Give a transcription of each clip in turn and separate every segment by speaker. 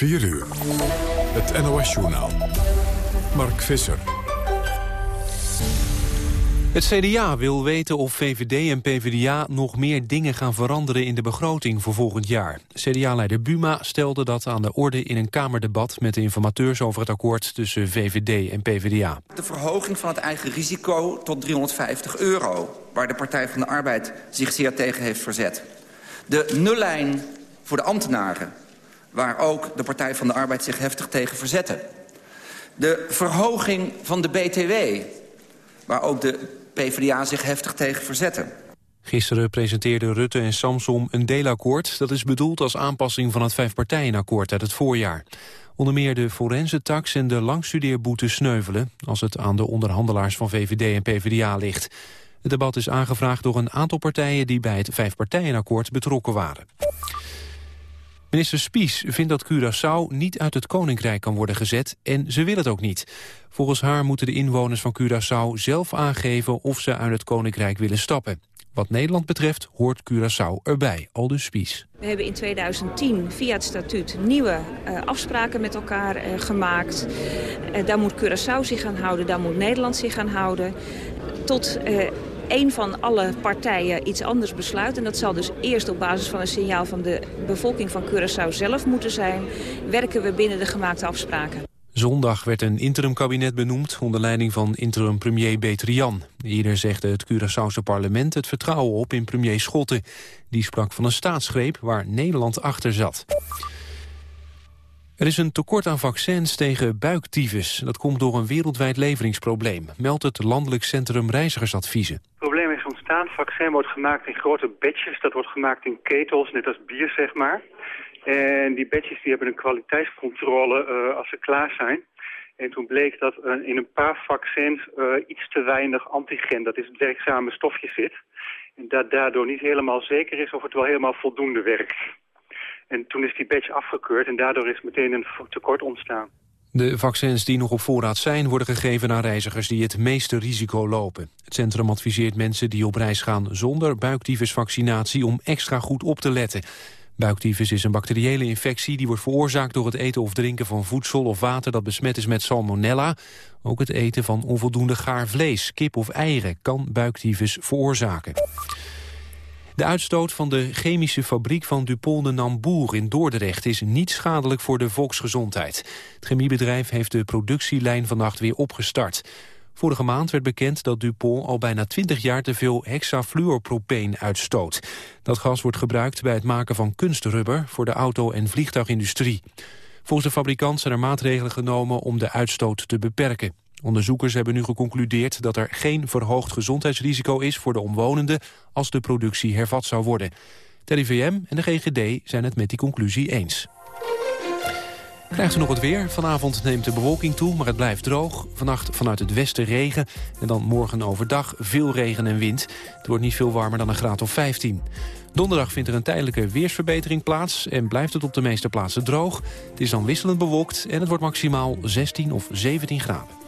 Speaker 1: 4 uur. Het NOS-journaal. Mark Visser.
Speaker 2: Het CDA wil weten of VVD en PvdA nog meer dingen gaan veranderen in de begroting voor volgend jaar. CDA-leider Buma stelde dat aan de orde in een Kamerdebat met de informateurs over het akkoord tussen VVD en PvdA.
Speaker 3: De verhoging van het eigen risico tot 350 euro, waar de Partij van de Arbeid zich zeer tegen heeft verzet. De nullijn voor de ambtenaren, waar ook de Partij van de Arbeid zich heftig tegen verzette. De verhoging van de BTW, waar ook de PvdA zich heftig tegen verzetten.
Speaker 2: Gisteren presenteerden Rutte en Samsom een deelakkoord... dat is bedoeld als aanpassing van het vijfpartijenakkoord uit het voorjaar. Onder meer de forense-tax en de langstudeerboete sneuvelen... als het aan de onderhandelaars van VVD en PvdA ligt. Het debat is aangevraagd door een aantal partijen... die bij het vijfpartijenakkoord betrokken waren. Minister Spies vindt dat Curaçao niet uit het Koninkrijk kan worden gezet en ze wil het ook niet. Volgens haar moeten de inwoners van Curaçao zelf aangeven of ze uit het Koninkrijk willen stappen. Wat Nederland betreft hoort Curaçao erbij, aldus Spies.
Speaker 4: We hebben in 2010 via het statuut nieuwe uh, afspraken met elkaar uh, gemaakt. Uh, daar moet Curaçao zich aan houden, daar moet Nederland zich aan houden. Tot een van alle partijen iets anders besluit... en dat zal dus eerst op basis van een signaal van de bevolking van Curaçao zelf moeten zijn... werken we binnen de gemaakte afspraken.
Speaker 2: Zondag werd een interimkabinet benoemd onder leiding van interim-premier Betrian. Eerder zegde het Curaçaose parlement het vertrouwen op in premier Schotten. Die sprak van een staatsgreep waar Nederland achter zat. Er is een tekort aan vaccins tegen buiktyfus. Dat komt door een wereldwijd leveringsprobleem, meldt het Landelijk Centrum Reizigersadviezen. Het
Speaker 5: probleem is ontstaan. Het vaccin wordt gemaakt in grote batches. Dat wordt gemaakt in ketels, net als bier, zeg maar. En die batches die hebben een kwaliteitscontrole uh, als ze klaar zijn. En toen bleek dat uh, in een paar vaccins uh, iets te weinig antigen, dat is het werkzame stofje, zit. En dat daardoor niet helemaal zeker is of het wel helemaal voldoende werkt. En toen is die badge afgekeurd en daardoor is meteen een tekort ontstaan.
Speaker 2: De vaccins die nog op voorraad zijn worden gegeven aan reizigers die het meeste risico lopen. Het centrum adviseert mensen die op reis gaan zonder buiktyfusvaccinatie om extra goed op te letten. Buiktyfus is een bacteriële infectie die wordt veroorzaakt door het eten of drinken van voedsel of water dat besmet is met salmonella. Ook het eten van onvoldoende gaar vlees, kip of eieren kan buiktyfus veroorzaken. De uitstoot van de chemische fabriek van Dupont de Nambour in Dordrecht is niet schadelijk voor de volksgezondheid. Het chemiebedrijf heeft de productielijn vannacht weer opgestart. Vorige maand werd bekend dat Dupont al bijna 20 jaar te veel hexafluorpropeen uitstoot. Dat gas wordt gebruikt bij het maken van kunstrubber voor de auto- en vliegtuigindustrie. Volgens de fabrikant zijn er maatregelen genomen om de uitstoot te beperken. Onderzoekers hebben nu geconcludeerd dat er geen verhoogd gezondheidsrisico is voor de omwonenden als de productie hervat zou worden. De RIVM en de GGD zijn het met die conclusie eens. Krijgt u nog het weer. Vanavond neemt de bewolking toe, maar het blijft droog. Vannacht vanuit het westen regen. En dan morgen overdag veel regen en wind. Het wordt niet veel warmer dan een graad of 15. Donderdag vindt er een tijdelijke weersverbetering plaats... en blijft het op de meeste plaatsen droog. Het is dan wisselend bewolkt en het wordt maximaal 16 of 17 graden.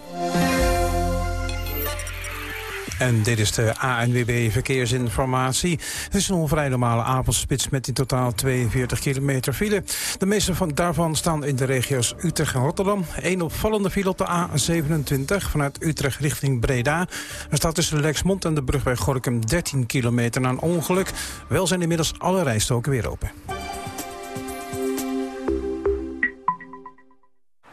Speaker 6: En dit is de ANWB Verkeersinformatie. Het is een onvrij normale avondspits met in totaal 42 kilometer file. De meeste van daarvan staan in de regio's Utrecht en Rotterdam. Eén opvallende file op de A27 vanuit Utrecht richting Breda. Er staat tussen Lexmond en de brug bij Gorkum 13 kilometer na een ongeluk. Wel zijn inmiddels alle rijstoken weer open.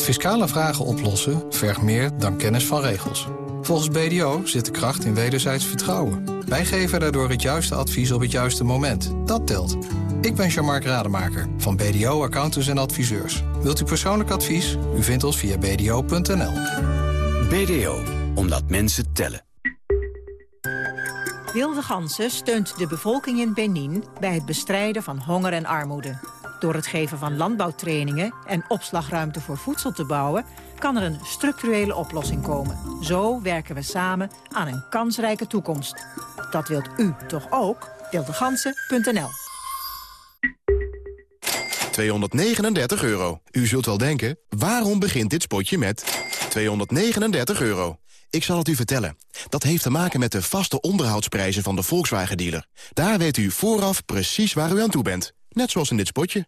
Speaker 7: Fiscale vragen oplossen vergt meer dan kennis van regels. Volgens BDO zit de kracht in wederzijds vertrouwen. Wij geven daardoor het juiste advies op het juiste moment. Dat telt. Ik ben Jean-Marc Rademaker van BDO Accountants en Adviseurs. Wilt u persoonlijk advies? U vindt ons via bdo.nl.
Speaker 8: BDO, omdat mensen tellen.
Speaker 9: Wilde Gansen steunt de bevolking in Benin bij het bestrijden van honger en armoede. Door het geven van landbouwtrainingen en opslagruimte voor voedsel te bouwen... kan er een structurele oplossing komen. Zo werken we samen aan een kansrijke toekomst. Dat wilt u toch ook? Wildegansen.nl
Speaker 10: 239 euro. U zult wel denken, waarom begint dit spotje met 239 euro? Ik zal het u vertellen. Dat heeft te maken met de vaste onderhoudsprijzen van de Volkswagen-dealer. Daar weet u vooraf precies waar u aan toe bent. Net zoals in dit spotje.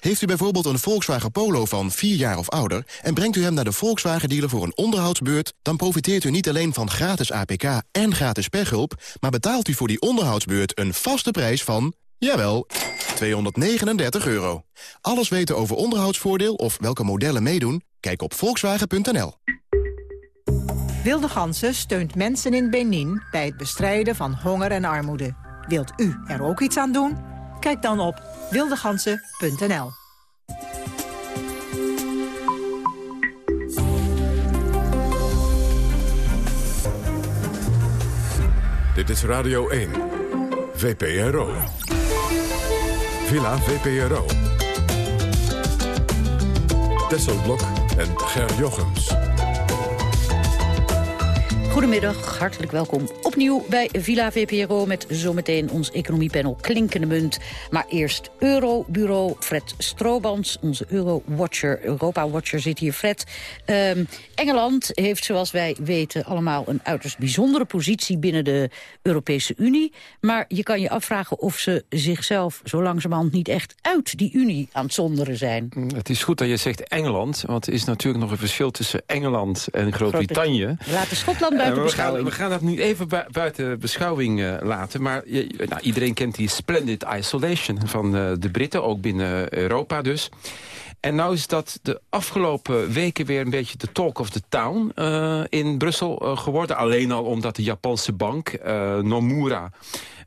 Speaker 10: Heeft u bijvoorbeeld een Volkswagen Polo van 4 jaar of ouder... en brengt u hem naar de Volkswagen-dealer voor een onderhoudsbeurt... dan profiteert u niet alleen van gratis APK en gratis pechhulp... maar betaalt u voor die onderhoudsbeurt een vaste prijs van... jawel, 239 euro. Alles weten over onderhoudsvoordeel of welke modellen meedoen? Kijk op volkswagen.nl.
Speaker 9: Wilde Gansen steunt mensen in Benin bij het bestrijden van honger en armoede. Wilt u er ook iets aan doen? Kijk dan op wildegansen.nl.
Speaker 1: Dit is Radio 1, VPRO. Villa VPRO. Tesselblok en Ger Jochems.
Speaker 11: Goedemiddag, hartelijk welkom opnieuw bij Villa VPRO... met zometeen ons economiepanel Klinkende Munt. Maar eerst Eurobureau Fred Stroobans, onze Euro-watcher, Europa-watcher zit hier. Fred, um, Engeland heeft zoals wij weten allemaal een uiterst bijzondere positie... binnen de Europese Unie. Maar je kan je afvragen of ze zichzelf zo langzamerhand niet echt uit die Unie aan het zonderen zijn.
Speaker 12: Mm, het is goed dat je zegt Engeland, want er is natuurlijk nog een verschil tussen Engeland en Groot-Brittannië.
Speaker 11: Laten Schotland buiten beschouwing.
Speaker 12: We gaan, dat nu even buiten beschouwing uh, laten. Maar nou, iedereen kent die splendid isolation van uh, de Britten, ook binnen Europa dus. En nou is dat de afgelopen weken weer een beetje de talk of the town uh, in Brussel geworden. Alleen al omdat de Japanse bank, Nomura,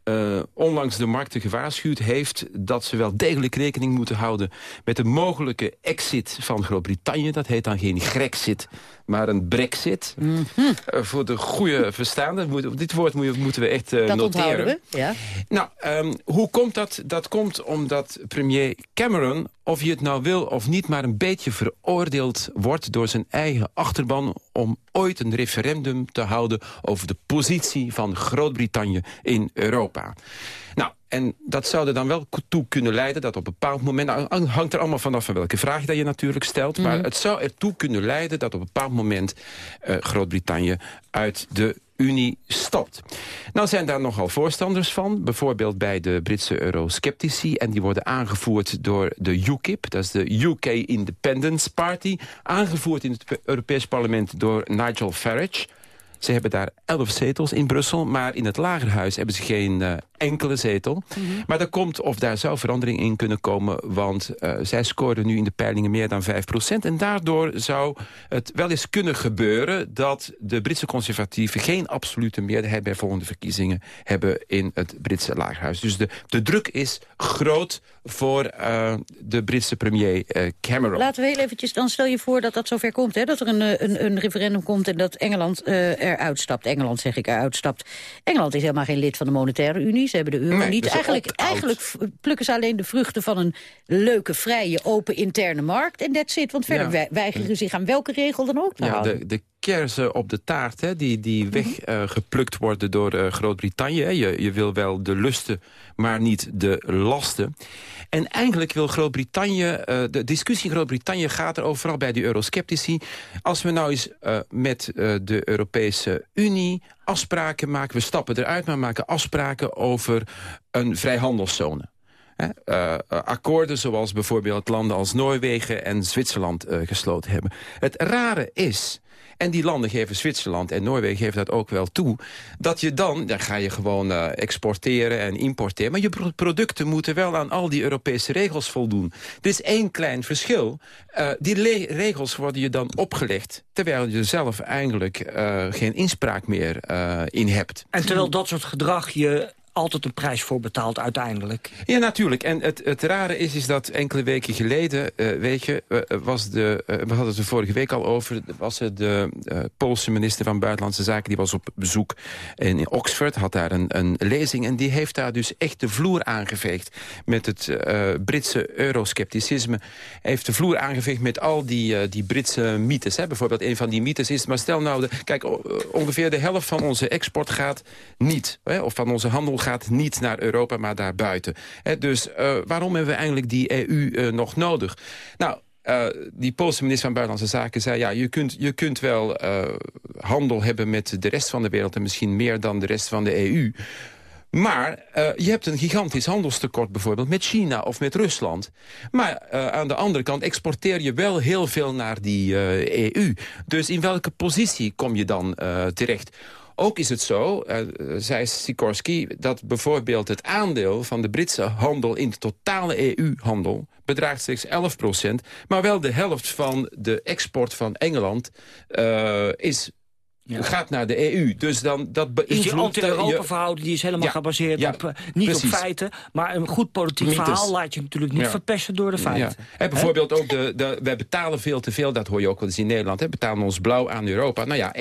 Speaker 12: uh, onlangs de markten gewaarschuwd heeft... dat ze wel degelijk rekening moeten houden met de mogelijke exit van Groot-Brittannië. Dat heet dan geen Grexit, maar een Brexit. Mm -hmm. uh, voor de goede verstaande. Dit woord moeten we echt uh,
Speaker 11: dat
Speaker 12: noteren.
Speaker 11: We, ja.
Speaker 12: Nou, um, hoe komt dat? Dat komt omdat premier Cameron, of je het nou wil of niet... maar een beetje veroordeeld wordt door zijn eigen achterban... om ooit een referendum te houden over de positie van Groot-Brittannië in Europa. Nou, en dat zou er dan wel toe kunnen leiden dat op een bepaald moment... Nou, hangt er allemaal vanaf van welke vraag dat je natuurlijk stelt... maar mm -hmm. het zou ertoe kunnen leiden dat op een bepaald moment... Uh, Groot-Brittannië uit de Unie stopt. Nou zijn daar nogal voorstanders van. Bijvoorbeeld bij de Britse eurosceptici. En die worden aangevoerd door de UKIP. Dat is de UK Independence Party. Aangevoerd in het Europees Parlement door Nigel Farage. Ze hebben daar elf zetels in Brussel. Maar in het lagerhuis hebben ze geen uh, enkele zetel. Mm -hmm. Maar er komt, of daar zou verandering in kunnen komen... want uh, zij scoren nu in de peilingen meer dan 5% En daardoor zou het wel eens kunnen gebeuren... dat de Britse conservatieven geen absolute meerderheid... bij volgende verkiezingen hebben in het Britse lagerhuis. Dus de, de druk is groot voor uh, de Britse premier Cameron.
Speaker 11: Laten we heel eventjes, dan stel je voor dat dat zover komt... Hè, dat er een, een, een referendum komt en dat Engeland eruit stapt. Engeland zeg ik eruit stapt. Engeland is helemaal geen lid van de Monetaire Unie. Ze hebben de euro
Speaker 12: nee,
Speaker 11: niet.
Speaker 12: dus
Speaker 11: Eigenlijk, eigenlijk plukken ze alleen de vruchten van een leuke, vrije, open interne markt. En that's it. Want verder ja. weigeren zich aan welke regel dan ook te
Speaker 12: ja,
Speaker 11: houden.
Speaker 12: De, de kersen op de taart, hè, die, die weggeplukt uh, worden door uh, Groot-Brittannië. Je, je wil wel de lusten, maar niet de lasten. En eigenlijk wil Groot-Brittannië, de discussie in Groot-Brittannië gaat er over, vooral bij de eurosceptici. Als we nou eens met de Europese Unie afspraken maken, we stappen eruit, maar maken afspraken over een vrijhandelszone. Uh, akkoorden zoals bijvoorbeeld landen als Noorwegen en Zwitserland uh, gesloten hebben. Het rare is, en die landen geven Zwitserland en Noorwegen geven dat ook wel toe... dat je dan, dan ga je gewoon uh, exporteren en importeren... maar je producten moeten wel aan al die Europese regels voldoen. Er is één klein verschil. Uh, die regels worden je dan opgelegd... terwijl je zelf eigenlijk uh, geen inspraak meer in hebt.
Speaker 13: En terwijl dat soort gedrag je altijd een prijs voor betaald uiteindelijk.
Speaker 12: Ja, natuurlijk. En het, het rare is, is dat enkele weken geleden, weet je, was de, we hadden het er vorige week al over, was de Poolse minister van Buitenlandse Zaken, die was op bezoek in Oxford, had daar een, een lezing en die heeft daar dus echt de vloer aangeveegd met het Britse euroscepticisme. Hij heeft de vloer aangeveegd met al die, die Britse mythes. Hè. Bijvoorbeeld een van die mythes is, maar stel nou, de, kijk, ongeveer de helft van onze export gaat niet, hè, of van onze handel gaat niet naar Europa, maar daar buiten. Hè, dus uh, waarom hebben we eigenlijk die EU uh, nog nodig? Nou, uh, die Poolse minister van Buitenlandse Zaken zei... ja, je kunt, je kunt wel handel hebben met de rest van de wereld... en misschien meer dan de rest van de EU... Maar je hebt een gigantisch handelstekort bijvoorbeeld met China of met Rusland. Maar aan de andere kant exporteer je wel heel veel naar die EU. Dus in welke positie kom je dan terecht? Ook is het zo, zei Sikorski, dat bijvoorbeeld het aandeel van de Britse handel in de totale EU-handel bedraagt slechts 11% maar wel de helft van de export van Engeland is ja. gaat naar de EU. Dus dan, dat beïnvloedt...
Speaker 13: Dus die anti-Europa-verhouding die is helemaal gebaseerd op, uh, niet precies. op feiten... maar een goed politiek Mythes. verhaal laat je natuurlijk niet verpesten door de feiten.
Speaker 12: En bijvoorbeeld ook, de, de, wij betalen veel te veel, dat hoor je ook wel eens in Nederland... We betalen ons blauw aan Europa. Nou ja,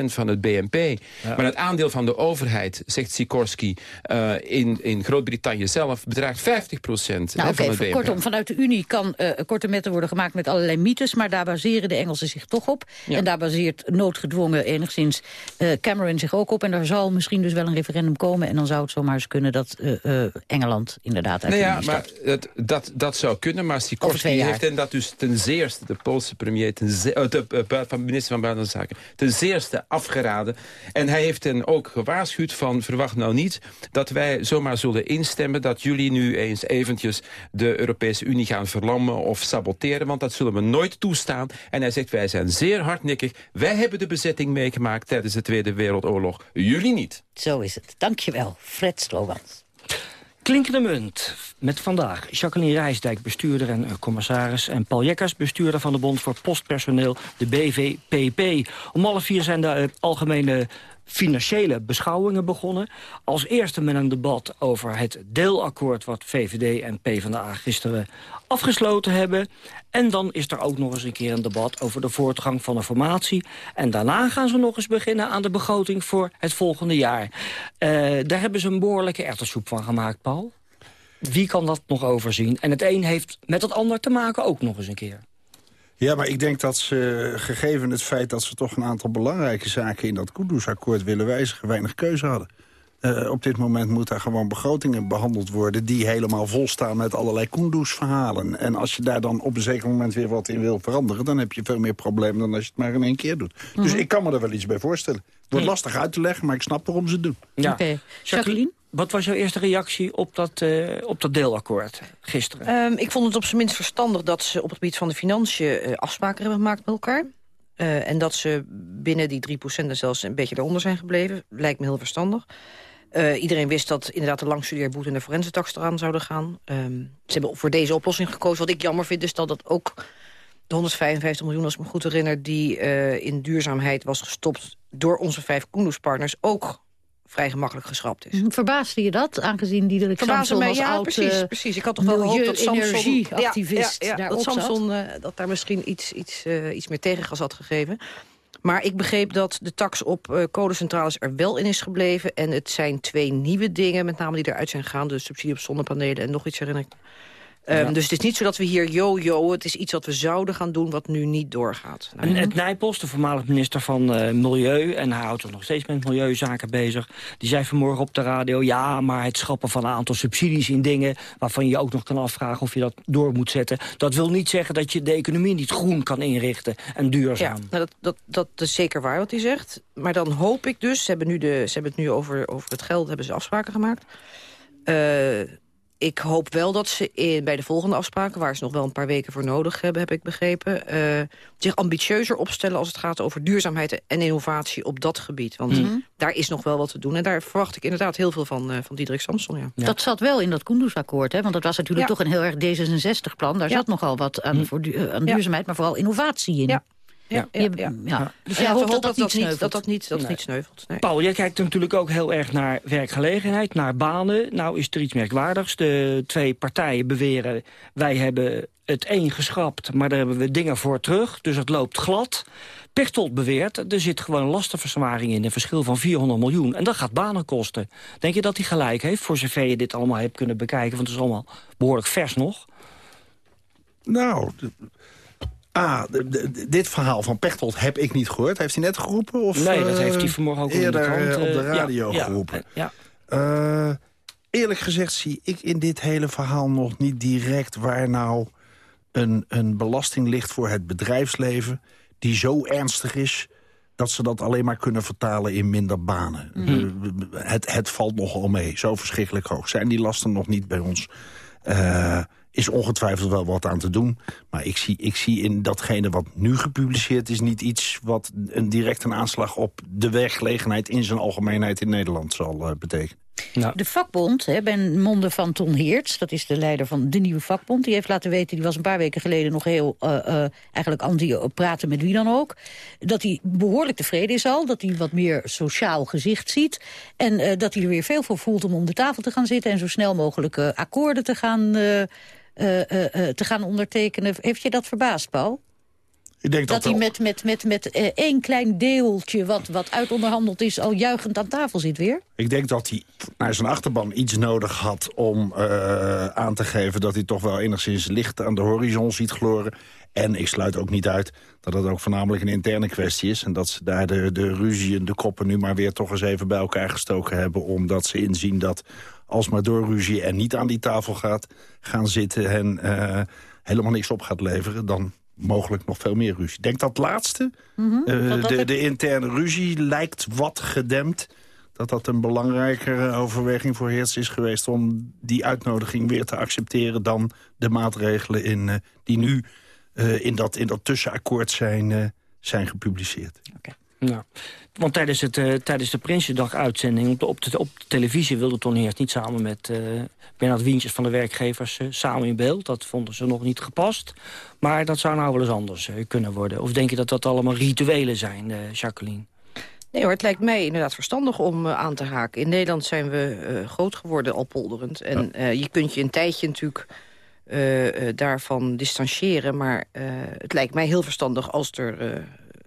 Speaker 12: 1% van het BNP. Maar het aandeel van de overheid, zegt Sikorski... Uh, in, in Groot-Brittannië zelf bedraagt 50% nou,
Speaker 11: hè,
Speaker 12: okay, van het BNP.
Speaker 11: Kortom, vanuit de Unie kan uh, korte metten worden gemaakt met allerlei mythes... maar daar baseren de Engelsen zich toch op. En daar baseert noodgedwongen enigszins uh, Cameron zich ook op. En daar zal misschien dus wel een referendum komen. En dan zou het zomaar eens kunnen dat uh, uh, Engeland inderdaad uit
Speaker 12: nou ja, maar het, dat, dat zou kunnen. Maar Sikorski heeft en dat dus ten zeerste de Poolse premier, ten de, van minister van Buitenlandse Zaken, ten zeerste afgeraden. En hij heeft hen ook gewaarschuwd van verwacht nou niet dat wij zomaar zullen instemmen dat jullie nu eens eventjes de Europese Unie gaan verlammen of saboteren. Want dat zullen we nooit toestaan. En hij zegt wij zijn zeer hardnekkig. Wij hebben de bezetting meegemaakt tijdens de Tweede Wereldoorlog. Jullie niet.
Speaker 11: Zo is het. Dankjewel, Fred Slogans.
Speaker 13: Klinkende munt. Met vandaag Jacqueline Rijsdijk, bestuurder en uh, commissaris... en Paul Jekkers, bestuurder van de Bond voor Postpersoneel, de BVPP. Om alle vier zijn de uh, algemene financiële beschouwingen begonnen. Als eerste met een debat over het deelakkoord... wat VVD en PvdA gisteren afgesloten hebben. En dan is er ook nog eens een keer een debat over de voortgang van de formatie. En daarna gaan ze nog eens beginnen aan de begroting voor het volgende jaar. Uh, daar hebben ze een behoorlijke erwtensoep van gemaakt, Paul. Wie kan dat nog overzien? En het een heeft met het ander te maken ook nog eens een keer.
Speaker 14: Ja, maar ik denk dat ze, gegeven het feit dat ze toch een aantal belangrijke zaken in dat Kudus-akkoord willen wijzigen, weinig keuze hadden. Uh, op dit moment moeten er gewoon begrotingen behandeld worden... die helemaal volstaan met allerlei Kunduz-verhalen. En als je daar dan op een zeker moment weer wat in wil veranderen... dan heb je veel meer problemen dan als je het maar in één keer doet. Mm -hmm. Dus ik kan me er wel iets bij voorstellen. Het wordt nee. lastig uit te leggen, maar ik snap waarom ze het doen.
Speaker 13: Ja. Okay. Jacqueline? Wat was jouw eerste reactie op dat, uh, op dat deelakkoord gisteren?
Speaker 15: Um, ik vond het op zijn minst verstandig dat ze op het gebied van de financiën uh, afspraken hebben gemaakt met elkaar. Uh, en dat ze binnen die 3% er zelfs een beetje eronder zijn gebleven. Lijkt me heel verstandig. Iedereen wist dat inderdaad de langstudeerboete en de forensentax eraan zouden gaan. Um, ze hebben voor deze oplossing gekozen. Wat ik jammer vind is dat dat ook de 155 miljoen, als ik me goed herinner... die in duurzaamheid was gestopt door onze vijf Koenderspartners... ook vrij gemakkelijk geschrapt is.
Speaker 11: Verbaasde je dat, aangezien Diederik Samson
Speaker 15: mij,
Speaker 11: als
Speaker 15: ja,
Speaker 11: oud
Speaker 15: precies, precies. Ik had toch wel gehoopt dat Samson,
Speaker 11: activist
Speaker 15: ja, ja, dat Samson uh, dat daar misschien iets, iets, uh, iets meer tegengas had gegeven. Maar ik begreep dat de tax op kolencentrales er wel in is gebleven. En het zijn twee nieuwe dingen, met name die eruit zijn gegaan. De subsidie op zonnepanelen en nog iets herinner ik Um, ja. Dus het is niet zo dat we hier yo-yo, het is iets wat we zouden gaan doen wat nu niet doorgaat.
Speaker 13: Nou, en Ed Nijpels, de voormalig minister van uh, Milieu... en hij houdt zich nog steeds met milieuzaken bezig... die zei vanmorgen op de radio... ja, maar het schrappen van een aantal subsidies in dingen... waarvan je ook nog kan afvragen of je dat door moet zetten... dat wil niet zeggen dat je de economie niet groen kan inrichten en duurzaam.
Speaker 15: Ja, nou dat, dat, dat is zeker waar wat hij zegt. Maar dan hoop ik dus, ze hebben, nu de, ze hebben het nu over, over het geld... hebben ze afspraken gemaakt... Uh, ik hoop wel dat ze in, bij de volgende afspraken... waar ze nog wel een paar weken voor nodig hebben, heb ik begrepen... Uh, zich ambitieuzer opstellen als het gaat over duurzaamheid en innovatie op dat gebied. Want mm -hmm. daar is nog wel wat te doen. En daar verwacht ik inderdaad heel veel van, uh, van Diederik Samson. Ja.
Speaker 11: Ja. Dat zat wel in dat Kunduz-akkoord, hè? want dat was natuurlijk ja. toch een heel erg D66-plan. Daar zat nogal wat aan, voor du aan duurzaamheid, maar vooral innovatie in.
Speaker 15: Ja. Ja, ja, ja.
Speaker 11: ja.
Speaker 15: Dus
Speaker 11: jij hoopt dat dat niet
Speaker 15: dat, niet, dat dat niet, dat
Speaker 13: Nee.
Speaker 15: niet sneuvelt. Nee.
Speaker 13: Paul, jij kijkt natuurlijk ook heel erg naar werkgelegenheid, naar banen. Nou is er iets merkwaardigs. De twee partijen beweren, wij hebben het één geschrapt... maar daar hebben we dingen voor terug, dus het loopt glad. Pechtold beweert, er zit gewoon een lastenverzwaring in... een verschil van 400 miljoen, en dat gaat banen kosten. Denk je dat hij gelijk heeft, voor zover je dit allemaal hebt kunnen bekijken... want het is allemaal behoorlijk vers nog?
Speaker 14: Nou, ah, dit verhaal van Pechtold heb ik niet gehoord. Heeft hij net geroepen? Of,
Speaker 13: nee, dat
Speaker 14: eh,
Speaker 13: heeft hij vanmorgen ook in de
Speaker 14: eerder
Speaker 13: krant,
Speaker 14: eh, op de
Speaker 13: eh, ja,
Speaker 14: radio
Speaker 13: ja,
Speaker 14: geroepen.
Speaker 13: Ja,
Speaker 14: Eh, eerlijk gezegd zie ik in dit hele verhaal nog niet direct... waar nou een, een belasting ligt voor het bedrijfsleven... die zo ernstig is dat ze dat alleen maar kunnen vertalen in minder banen.
Speaker 16: Mhm.
Speaker 14: Eh, het, het valt nogal mee, zo verschrikkelijk hoog. Zijn die lasten nog niet bij ons? Eh, is ongetwijfeld wel wat aan te doen. Maar ik zie, ik zie in datgene wat nu gepubliceerd is... niet iets wat een direct een aanslag op de werkgelegenheid... in zijn algemeenheid in Nederland zal eh, betekenen.
Speaker 11: De vakbond, hè, ben monden van Ton Heerts... dat is de leider van de nieuwe vakbond... die heeft laten weten, die was een paar weken geleden nog heel... eh, eh, eigenlijk anti-praten met wie dan ook... dat hij behoorlijk tevreden is al... dat hij wat meer sociaal gezicht ziet... en eh, dat hij er weer veel voor voelt om om de tafel te gaan zitten... en zo snel mogelijk eh, akkoorden te gaan, eh, eh, eh, te gaan ondertekenen. Heeft je dat verbaasd, Paul?
Speaker 14: Ik denk
Speaker 11: Dat
Speaker 14: dat,
Speaker 11: hij met, met, met, met één klein deeltje wat, wat uitonderhandeld is... al juichend aan tafel zit weer?
Speaker 14: Ik denk dat hij naar zijn achterban iets nodig had om aan te geven... dat hij toch wel enigszins licht aan de horizon ziet gloren. En ik sluit ook niet uit dat het ook voornamelijk een interne kwestie is... en dat ze daar de, de ruzie en de koppen nu maar weer toch eens even bij elkaar gestoken hebben... omdat ze inzien dat als maar door ruzie en niet aan die tafel gaat gaan zitten... en eh, helemaal niks op gaat leveren... dan mogelijk nog veel meer ruzie. Denk dat laatste,
Speaker 11: Mhm.
Speaker 14: eh,
Speaker 11: dat
Speaker 14: de,
Speaker 11: het-
Speaker 14: de interne ruzie lijkt wat gedempt. Dat dat een belangrijkere overweging voor Heerts is geweest... om die uitnodiging weer te accepteren dan de maatregelen in, eh, die nu in, dat, in dat tussenakkoord zijn, zijn gepubliceerd.
Speaker 13: Ja. Want tijdens, het, eh, tijdens de Prinsjesdag-uitzending op de, op, de, op de televisie... wilde Ton Heers niet samen met eh Bernard Wientjes van de werkgevers... eh, samen in beeld. Dat vonden ze nog niet gepast. Maar dat zou nou wel eens anders kunnen worden. Of denk je dat dat allemaal rituelen zijn, eh, Jacqueline?
Speaker 15: Nee hoor, het lijkt mij inderdaad verstandig om aan te haken. In Nederland zijn we eh, groot geworden, al polderend. En eh, je kunt je een tijdje natuurlijk eh, eh, daarvan distancieren. Maar eh, het lijkt mij heel verstandig als er eh,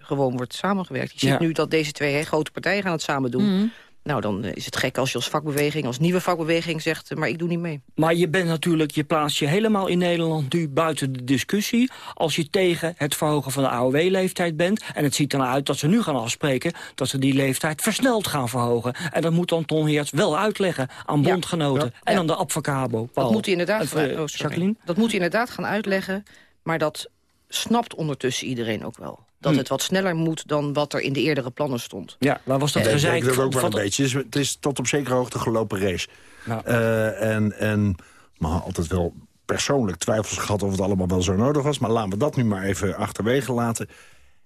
Speaker 15: gewoon wordt samengewerkt. Je ziet
Speaker 13: Ja.
Speaker 15: nu dat deze twee hè, grote partijen gaan het samen doen.
Speaker 11: Mhm.
Speaker 15: Nou, dan eh, is het gek als je als vakbeweging, als nieuwe vakbeweging zegt... eh, maar ik doe niet mee.
Speaker 13: Maar je bent natuurlijk, je plaatst je helemaal in Nederland nu buiten de discussie... als je tegen het verhogen van de AOW-leeftijd bent. En het ziet er nou uit dat ze nu gaan afspreken... dat ze die leeftijd versneld gaan verhogen. En dat moet dan Ton Heerts wel uitleggen aan bondgenoten...
Speaker 15: Ja.
Speaker 13: en aan de Advocabo. Paul.
Speaker 15: Dat moet hij inderdaad, gaan-
Speaker 13: eh,
Speaker 15: oh, dat moet hij inderdaad gaan uitleggen. Maar dat snapt ondertussen iedereen ook wel. Dat
Speaker 13: Hm.
Speaker 15: het wat sneller moet dan wat er in de eerdere plannen stond.
Speaker 13: Ja, waar was dat
Speaker 14: Ja, ik
Speaker 13: gezeik
Speaker 14: denk dat ook wel een beetje. Het is, het is tot op zekere hoogte gelopen race.
Speaker 13: Nou.
Speaker 14: Eh, en, en maar altijd wel persoonlijk twijfels gehad of het allemaal wel zo nodig was. Maar laten we dat nu maar even achterwege laten.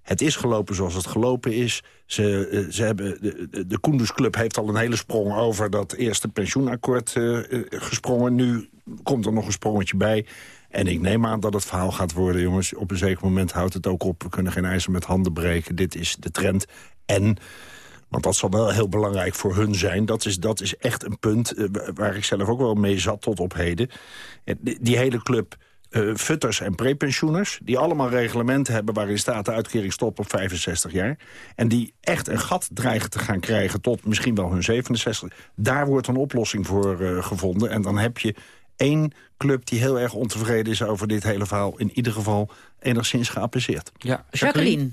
Speaker 14: Het is gelopen zoals het gelopen is. Ze, eh, ze hebben, de, de, de Koenders Club heeft al een hele sprong over dat eerste pensioenakkoord eh, eh, gesprongen. Nu komt er nog een sprongetje bij. En ik neem aan dat het verhaal gaat worden, jongens. Op een zeker moment houdt het ook op. We kunnen geen ijzer met handen breken. Dit is de trend. En want dat zal wel heel belangrijk voor hun zijn. Dat is, dat is echt een punt eh, waar ik zelf ook wel mee zat tot op heden. Eh, Die, die hele club eh futters en prepensioeners... die allemaal reglementen hebben waarin staat... de uitkering stopt op 65 jaar. En die echt een gat dreigen te gaan krijgen tot misschien wel hun 67. Daar wordt een oplossing voor gevonden. En dan heb je één club die heel erg ontevreden is over dit hele verhaal... in ieder geval enigszins geappliceerd.
Speaker 13: Ja,
Speaker 11: Jacqueline.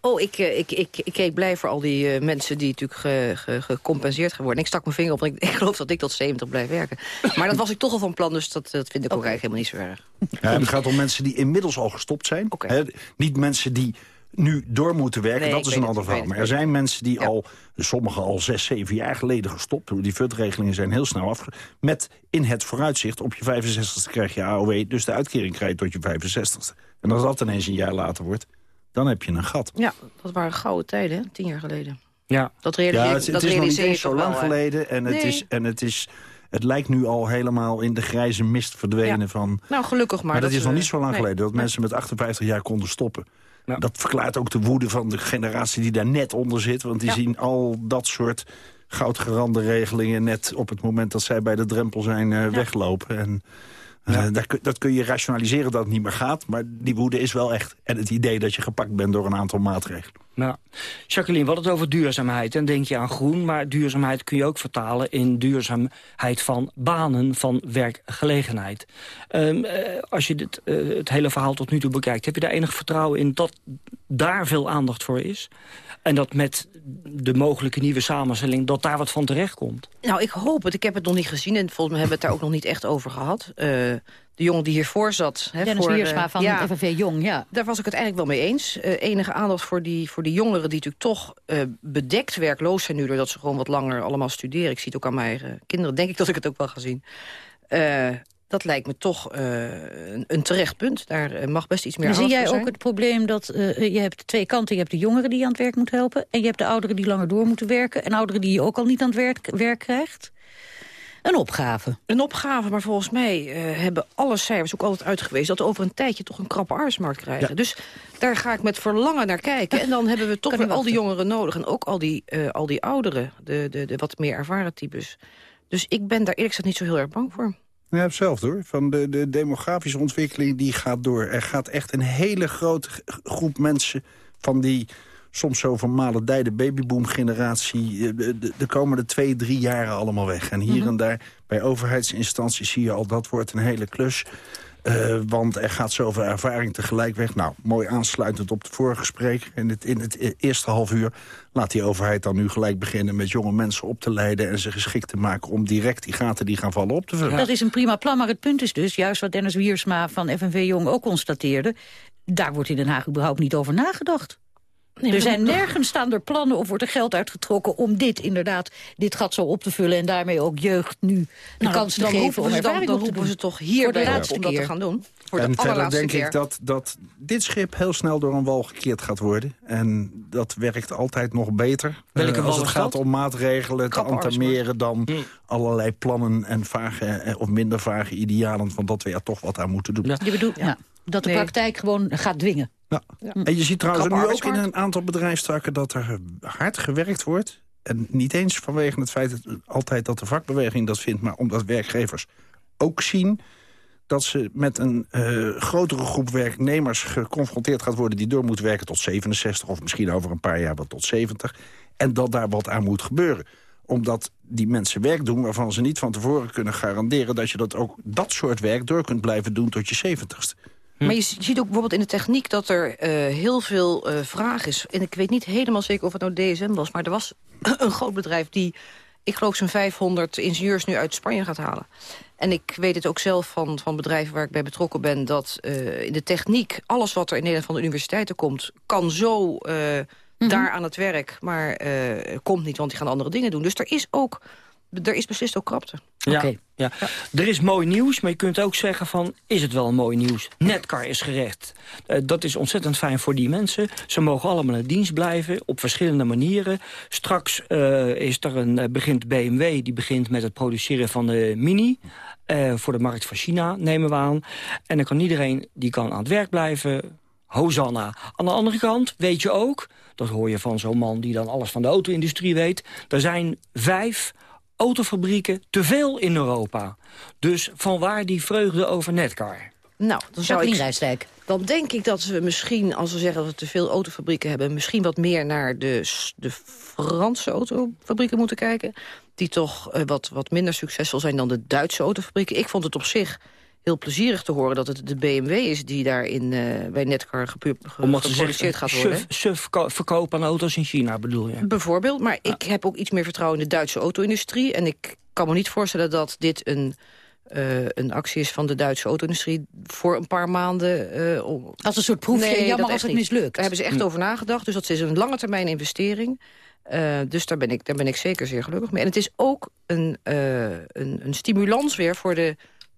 Speaker 15: Oh, ik, eh, ik, ik, ik keek blij voor al die eh, mensen die natuurlijk ge- ge- gecompenseerd geworden. Ik stak mijn vinger op, want ik, ik geloof dat ik tot 70 blijf werken. Maar dat was ik toch al van plan, dus dat, dat vind ik ook eigenlijk helemaal niet zo erg.
Speaker 14: Ja, het gaat om mensen die inmiddels al gestopt zijn. Hè, niet mensen die nu door moeten werken,
Speaker 15: Nee,
Speaker 14: dat is een ander verhaal. Maar er zijn mensen die al, sommigen al zes, zeven jaar geleden gestopt. Die FUT-regelingen zijn heel snel af. Met in het vooruitzicht, op je 65ste krijg je AOW... dus de uitkering krijg je tot je 65ste. En als dat ineens een jaar later wordt, dan heb je een gat.
Speaker 15: Ja, dat waren gouden tijden, hè? tien jaar geleden.
Speaker 13: Ja,
Speaker 15: Dat realiseer,
Speaker 14: ja, het, het
Speaker 15: dat
Speaker 14: is nog niet eens
Speaker 15: je
Speaker 14: zo lang
Speaker 15: wel,
Speaker 14: geleden. En het is... En het is Het lijkt nu al helemaal in de grijze mist verdwenen van...
Speaker 15: Nou, gelukkig maar.
Speaker 14: Maar dat, is nog niet zo lang
Speaker 15: nee.
Speaker 14: geleden dat mensen met 58 jaar konden stoppen. Dat verklaart ook de woede van de generatie die daar net onder zit. Want die
Speaker 15: Ja.
Speaker 14: zien al dat soort goudgerande regelingen... net op het moment dat zij bij de drempel zijn eh, weglopen. En, eh, kun- dat kun je rationaliseren dat het niet meer gaat. Maar die woede is wel echt. En het idee dat je gepakt bent door een aantal maatregelen.
Speaker 13: Nou, Jacqueline, hadden het over duurzaamheid. En denk je aan groen, maar duurzaamheid kun je ook vertalen... in duurzaamheid van banen, van werkgelegenheid. Ehm, eh, als je dit, eh, het hele verhaal tot nu toe bekijkt... heb je daar enig vertrouwen in dat daar veel aandacht voor is? En dat met de mogelijke nieuwe samenstelling... dat daar wat van terecht komt?
Speaker 15: Nou, ik hoop het. Ik heb het nog niet gezien en volgens mij hebben we het daar ook nog niet echt over gehad. Eh, de jongen die hiervoor zat... Hè,
Speaker 11: Dennis
Speaker 15: voor,
Speaker 11: Wiersma
Speaker 15: eh,
Speaker 11: van FNV Jong, ja.
Speaker 15: Daar was ik het eigenlijk wel mee eens. Eh, enige aandacht voor die, voor die jongeren die natuurlijk toch eh, bedekt werkloos zijn... nu doordat ze gewoon wat langer allemaal studeren. Ik zie het ook aan mijn eigen kinderen. Denk ik dat ik het ook wel ga zien. Dat lijkt me toch eh, een, een terecht punt. Daar eh, mag best iets meer
Speaker 11: Maar zie jij ook het probleem dat eh, je hebt twee kanten. Je hebt de jongeren die je aan het werk moet helpen... en je hebt de ouderen die langer door moeten werken... en ouderen die je ook al niet aan het werk, werk krijgt. Een opgave.
Speaker 15: Een opgave, maar volgens mij eh, hebben alle cijfers ook altijd uitgewezen... dat we over een tijdje toch een krappe arbeidsmarkt krijgen.
Speaker 14: Ja.
Speaker 15: Dus daar ga ik met verlangen naar kijken. En dan hebben we toch weer al die jongeren nodig. En ook al die, eh, al die ouderen, de, de, de wat meer ervaren types. Dus ik ben daar eerlijk gezegd niet zo heel erg bang voor.
Speaker 14: Ja, hetzelfde hoor. Van de, de demografische ontwikkeling die gaat door. Er gaat echt een hele grote groep mensen van die soms zo van maledij, de babyboom-generatie... eh, de, de, de komende twee, drie jaren allemaal weg. En hier
Speaker 15: Mhm.
Speaker 14: en daar bij overheidsinstanties zie je al... dat wordt een hele klus. Eh, want er gaat zoveel ervaring tegelijk weg. Nou, mooi aansluitend op het vorige gesprek. In het, in het e- eerste half uur laat die overheid dan nu gelijk beginnen... met jonge mensen op te leiden en ze geschikt te maken... om direct die gaten die gaan vallen op te vullen.
Speaker 11: Dat is een prima plan, maar het punt is dus... juist wat Dennis Wiersma van FNV Jong ook constateerde... daar wordt in Den Haag überhaupt niet over nagedacht. Er zijn nergens staan er plannen of wordt er geld uitgetrokken... om dit inderdaad, dit gat zo op te vullen... en daarmee ook jeugd nu de
Speaker 15: Nou,
Speaker 11: kans te geven om
Speaker 15: dan,
Speaker 11: ervaring
Speaker 15: dan
Speaker 11: op te
Speaker 15: roepen ze toch hier
Speaker 11: Voor de laatste
Speaker 15: om dat te
Speaker 11: keer.
Speaker 15: gaan doen. Voor
Speaker 14: en
Speaker 15: de
Speaker 14: verder denk
Speaker 15: keer.
Speaker 14: ik dat, dat dit schip heel snel door een wal gekeerd gaat worden. En dat werkt altijd nog beter.
Speaker 13: Welke wal
Speaker 14: als het gaat om maatregelen te antameren... dan allerlei plannen en vage eh, of minder vage idealen... van dat we er toch wat aan moeten doen.
Speaker 11: Je bedoelt ja. Dat de
Speaker 15: Nee.
Speaker 11: praktijk gewoon gaat dwingen.
Speaker 14: Ja. En je ziet trouwens
Speaker 15: Krappe
Speaker 14: nu ook in een aantal bedrijfstakken... dat er hard gewerkt wordt. En niet eens vanwege het feit dat, altijd dat de vakbeweging dat vindt... maar omdat werkgevers ook zien dat ze met een eh, grotere groep werknemers geconfronteerd gaat worden... die door moet werken tot 67 of misschien over een paar jaar wel tot 70. En dat daar wat aan moet gebeuren omdat die mensen werk doen waarvan ze niet van tevoren kunnen garanderen... dat je dat ook dat soort werk door kunt blijven doen tot je zeventigste.
Speaker 15: Maar je ziet ook bijvoorbeeld in de techniek dat er eh, heel veel eh, vraag is. En ik weet niet helemaal zeker of het nou DSM was... maar er was een groot bedrijf die, ik geloof zo'n 500 ingenieurs nu uit Spanje gaat halen. En ik weet het ook zelf van, van bedrijven waar ik bij betrokken ben... dat eh, in de techniek, alles wat er in Nederland van de universiteiten komt... kan zo eh, daar aan het werk, maar komt niet, want die gaan andere dingen doen. Dus er is ook, er is beslist ook krapte.
Speaker 13: Ja,
Speaker 11: Oké.
Speaker 13: ja. Er is mooi nieuws, maar je kunt ook zeggen van... is het wel mooi nieuws? Netcar is gerecht. Eh, dat is ontzettend fijn voor die mensen. Ze mogen allemaal in dienst blijven, op verschillende manieren. Straks eh, is er een, eh, begint BMW, die begint met het produceren van de Mini... eh, voor de markt van China, nemen we aan. En dan kan iedereen die kan aan het werk blijven... Hosanna. Aan de andere kant weet je ook, dat hoor je van zo'n man... die dan alles van de auto-industrie weet... er zijn vijf autofabrieken te veel in Europa. Dus vanwaar die vreugde over Netcar?
Speaker 15: Nou, dan zou ik,
Speaker 11: Rijsdijk.
Speaker 15: dan denk ik dat we misschien, als we zeggen dat we te veel autofabrieken hebben... misschien wat meer naar de, de Franse autofabrieken moeten kijken... die toch eh, wat, wat minder succesvol zijn dan de Duitse autofabrieken. Ik vond het op zich heel plezierig te horen dat het de BMW is... die daar in, eh, bij Netcar gepu- ge-
Speaker 13: Omdat ze
Speaker 15: geproduceerd
Speaker 13: zeggen,
Speaker 15: gaat worden.
Speaker 13: suf, suf verko- verkoop aan auto's in China bedoel je?
Speaker 15: Bijvoorbeeld, maar ik heb ook iets meer vertrouwen in de Duitse auto-industrie. En ik kan me niet voorstellen dat dit een, eh, een actie is van de Duitse auto-industrie... voor een paar maanden... eh, om-
Speaker 11: Als een soort proefje,
Speaker 15: Nee,
Speaker 11: jammer
Speaker 15: dat
Speaker 11: als het
Speaker 15: niet.
Speaker 11: mislukt.
Speaker 15: Daar hebben ze echt over nagedacht. Dus dat is een lange termijn investering. Eh, dus daar ben, ik, daar ben ik zeker zeer gelukkig mee. En het is ook een, eh, een, een stimulans weer voor de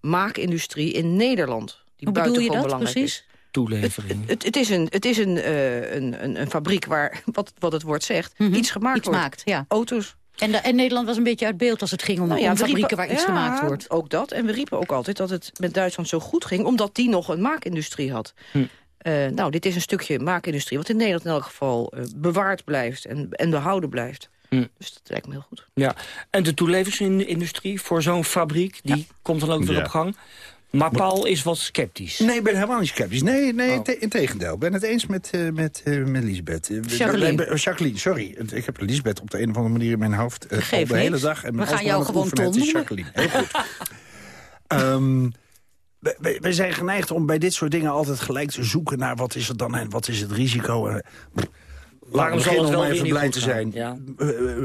Speaker 15: maakindustrie in Nederland. Die
Speaker 11: Hoe bedoel je dat precies?
Speaker 15: is.
Speaker 13: Toelevering.
Speaker 15: Het, het is, een, het is een, eh, een, een, een fabriek waar, wat, wat het woord zegt,
Speaker 11: Mhm.
Speaker 15: iets gemaakt
Speaker 11: Iets
Speaker 15: wordt.
Speaker 11: maakt, ja.
Speaker 15: Auto's.
Speaker 11: En, en, Nederland was een beetje uit beeld als het ging om, nou ja, fabrieken waar iets gemaakt wordt.
Speaker 15: ook dat. En we riepen ook altijd dat het met Duitsland zo goed ging... omdat die nog een maakindustrie had. Hm. Uh, nou, dit is een stukje maakindustrie... wat in Nederland in elk geval uh, bewaard blijft en, en behouden blijft. Hm. Dus dat lijkt me heel goed.
Speaker 13: Ja, en de toeleveringsindustrie voor zo'n fabriek... die komt dan ook weer op gang. Maar Paul is wat sceptisch.
Speaker 14: Nee, ik ben helemaal niet sceptisch. Nee, nee oh. in tegendeel. Ik ben het eens met, uh, met, uh, met Lisbeth.
Speaker 11: Jacqueline.
Speaker 14: Jacqueline, sorry. Ik heb Lisbeth op de een of andere manier in mijn hoofd. Uh, de hele dag. En
Speaker 11: We gaan jou gewoon Ton
Speaker 14: Jacqueline. Heel goed. um, wij, zijn geneigd om bij dit soort dingen altijd gelijk te zoeken naar wat is het dan en wat is het risico. Waarom zal het wel even blij te zijn ja.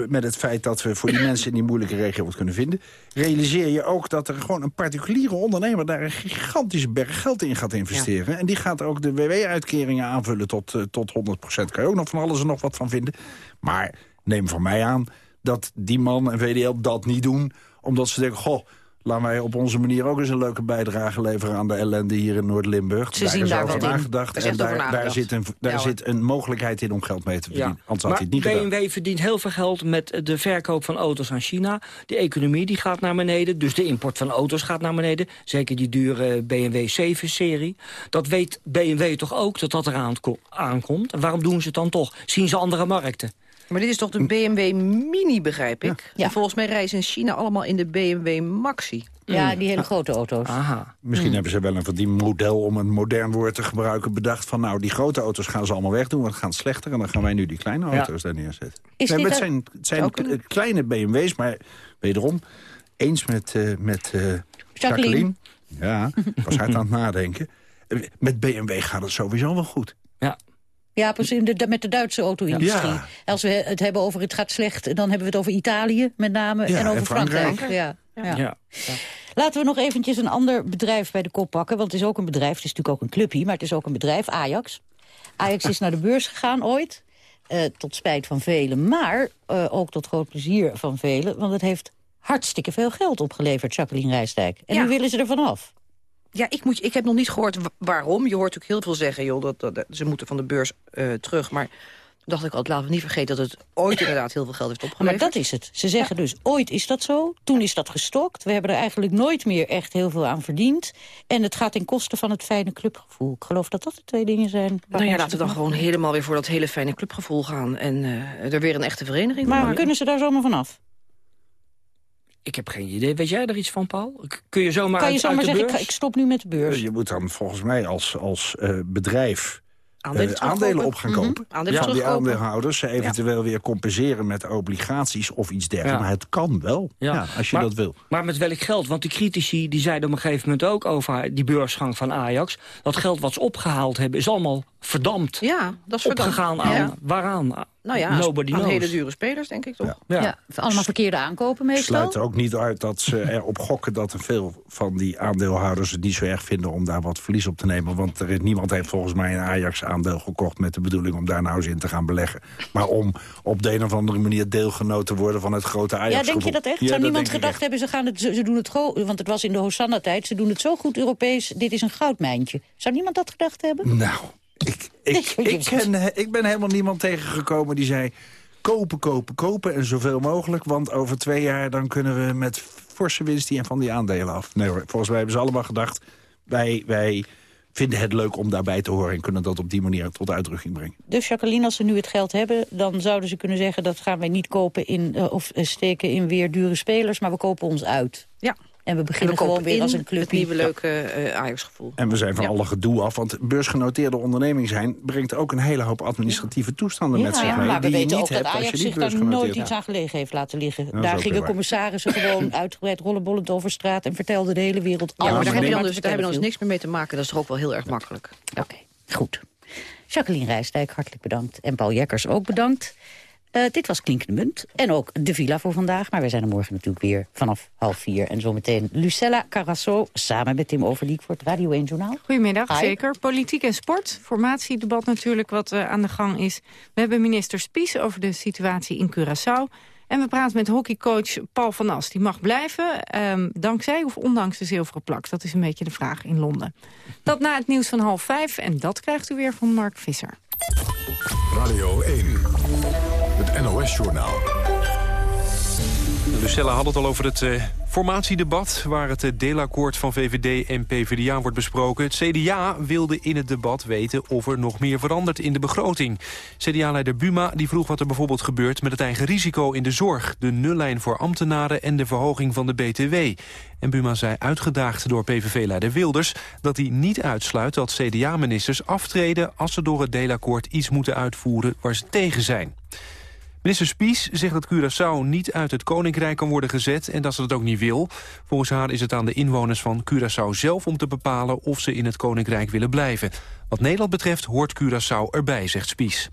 Speaker 14: met het feit dat we voor die mensen in die moeilijke regio wat kunnen vinden. Realiseer je ook dat er gewoon een particuliere ondernemer daar een gigantische berg geld in gaat investeren. En die gaat ook de WW-uitkeringen aanvullen tot, uh, tot 100%. Kan je ook nog van alles en nog wat van vinden. Maar neem van mij aan dat die man en VDL dat niet doen omdat ze denken, goh, Laten wij op onze manier ook eens een leuke bijdrage leveren aan de ellende hier in Noord-Limburg.
Speaker 11: Ze daar zien is daar
Speaker 14: over nagedacht. En daar, daar, zit, een, daar zit een mogelijkheid in om geld mee te verdienen. Ja. Anders had hij het niet
Speaker 13: BMW gedaan. verdient heel veel geld met de verkoop van auto's aan China. De economie die gaat naar beneden. Dus de import van auto's gaat naar beneden. Zeker die dure BMW 7-serie. Dat weet BMW toch ook dat dat eraan aankomt. En waarom doen ze het dan toch? Zien ze andere markten?
Speaker 15: Maar dit is toch de BMW Mini, begrijp ik? Ja. volgens mij reizen in China allemaal in de BMW Maxi.
Speaker 11: Ja, die hele grote auto's.
Speaker 14: Aha. Misschien hmm. hebben ze wel een verdienmodel om een modern woord te gebruiken bedacht van nou, die grote auto's gaan ze allemaal wegdoen, want het gaat slechter en dan gaan wij nu die kleine auto's daar neerzetten.
Speaker 11: Is
Speaker 14: nee, het zijn, het zijn kleine BMW's, maar wederom eens met, uh, met uh, Jacqueline. Ja, ik was hard aan het nadenken. Met BMW gaat het sowieso wel goed.
Speaker 13: Ja.
Speaker 11: Ja, precies, met de Duitse auto-industrie. Als we het hebben over het gaat slecht, dan hebben we het over Italië met name en over Frankrijk. Ja. Ja. Laten we nog eventjes een ander bedrijf bij de kop pakken. Want het is ook een bedrijf, het is natuurlijk ook een clubje, maar het is ook een bedrijf, Ajax. Ajax is naar de beurs gegaan ooit, uh, tot spijt van velen, maar uh, ook tot groot plezier van velen. Want het heeft hartstikke veel geld opgeleverd, Jacqueline Rijsdijk. En nu willen ze er vanaf.
Speaker 15: Ja, ik, moet, ik heb nog niet gehoord waarom. Je hoort ook heel veel zeggen, joh, dat, dat, ze moeten van de beurs uh, terug. Maar dacht ik altijd, laten we niet vergeten dat het ooit inderdaad heel veel geld heeft opgeleverd.
Speaker 11: Maar dat is het. Ze zeggen dus, ooit is dat zo, toen is dat gestokt. We hebben er eigenlijk nooit meer echt heel veel aan verdiend. En het gaat ten koste van het fijne clubgevoel. Ik geloof dat dat de twee dingen zijn.
Speaker 15: Nou ja, laten we dan gewoon helemaal weer voor dat hele fijne clubgevoel gaan. En uh, er weer een echte vereniging
Speaker 11: Maar maken. kunnen ze daar zomaar vanaf?
Speaker 13: Ik heb geen idee. Weet jij er iets van, Paul? Kun je zomaar
Speaker 11: Kan je
Speaker 13: zomaar
Speaker 11: zeggen, ik, ik, stop nu met de beurs?
Speaker 14: Je moet dan volgens mij als, als uh, bedrijf aandelen, uh, aandelen op gaan mhm. kopen. Mm -hmm. Van die aandeelhouders ze eventueel weer compenseren met obligaties of iets dergelijks. Maar het kan wel, ja. als je dat wil.
Speaker 13: Maar met welk geld? Want die critici die zeiden op een gegeven moment ook over die beursgang van Ajax. Dat geld wat ze opgehaald hebben is allemaal verdampt.
Speaker 15: Ja, dat is verdampt.
Speaker 13: Opgegaan aan, waaraan?
Speaker 15: Nou ja, Nobody aan hele dure spelers, denk ik toch?
Speaker 11: Ja, ja. allemaal verkeerde aankopen meestal.
Speaker 14: Sluit ook niet uit dat ze erop gokken dat er veel van die aandeelhouders het niet zo erg vinden om daar wat verlies op te nemen. Want er is, niemand heeft volgens mij een Ajax-aandeel gekocht met de bedoeling om daar nou eens in te gaan beleggen. Maar om op de een of andere manier deelgenoot te worden van het grote ajax
Speaker 11: Ja, denk je dat echt? Zou niemand gedacht hebben, ze, gaan het, ze, doen het want het was in de Hosanna-tijd, ze doen het zo goed Europees, dit is een goudmijntje. Zou niemand dat gedacht hebben?
Speaker 14: Nou, ik, ik, ik, ken, ik ben helemaal niemand tegengekomen die zei... kopen, kopen, kopen en zoveel mogelijk. Want over twee jaar dan kunnen we met forse winst die en van die aandelen af. Nee hoor, volgens mij hebben ze allemaal gedacht... wij, wij vinden het leuk om daarbij te horen... en kunnen dat op die manier tot uitdrukking brengen.
Speaker 11: Dus Jacqueline, als ze nu het geld hebben... dan zouden ze kunnen zeggen dat gaan wij niet kopen in, uh, of steken in weer dure spelers... maar we kopen ons uit.
Speaker 15: Ja,
Speaker 11: en we beginnen gewoon weer als een club. Het
Speaker 15: nieuwe leuke uh, Ajax-gevoel.
Speaker 14: En we zijn van alle gedoe af, want beursgenoteerde onderneming zijn... brengt ook een hele hoop administratieve toestanden met zich mee.
Speaker 11: maar we weten ook dat Ajax zich daar nooit iets aan gelegen heeft laten liggen. Nou, daar gingen commissarissen gewoon uitgebreid rollenbollend over straat... en vertelden de hele wereld...
Speaker 15: Ja, maar daar hebben we dan dus, daar hebben we dus niks meer mee te maken. Dat is toch ook wel heel erg makkelijk.
Speaker 11: Oké, goed. Jacqueline Rijsdijk, hartelijk bedankt. En Paul Jekkers ook bedankt. Uh, dit was Klinkende Munt en ook de villa voor vandaag. Maar wij zijn er morgen natuurlijk weer vanaf half vier. En zometeen Lucella Carasso samen met Tim Overdiek voor het Radio 1 Journaal.
Speaker 16: Goedemiddag, zeker. Politiek en sport. Formatiedebat natuurlijk wat uh, aan de gang is. We hebben minister Spies over de situatie in Curaçao. En we praten met hockeycoach Paul van As. Die mag blijven, um, dankzij of ondanks de zilveren plak. Dat is een beetje de vraag in Londen. Dat na het nieuws van half vijf. En dat krijgt u weer van Mark Visser.
Speaker 1: Radio 1. NOS-journaal.
Speaker 2: Lucella had het al over het uh, formatiedebat... waar het uh, deelakkoord van VVD en PvdA wordt besproken. Het CDA wilde in het debat weten of er nog meer verandert in de begroting. CDA-leider Buma die vroeg wat er bijvoorbeeld gebeurt... met het eigen risico in de zorg, de nullijn voor ambtenaren... en de verhoging van de BTW. En Buma zei uitgedaagd door PVV-leider Wilders... dat hij niet uitsluit dat CDA-ministers aftreden... als ze door het deelakkoord iets moeten uitvoeren waar ze tegen zijn. Minister Spies zegt dat Curaçao niet uit het Koninkrijk kan worden gezet... en dat ze dat ook niet wil. Volgens haar is het aan de inwoners van Curaçao zelf om te bepalen... of ze in het Koninkrijk willen blijven. Wat Nederland betreft hoort Curaçao erbij, zegt Spies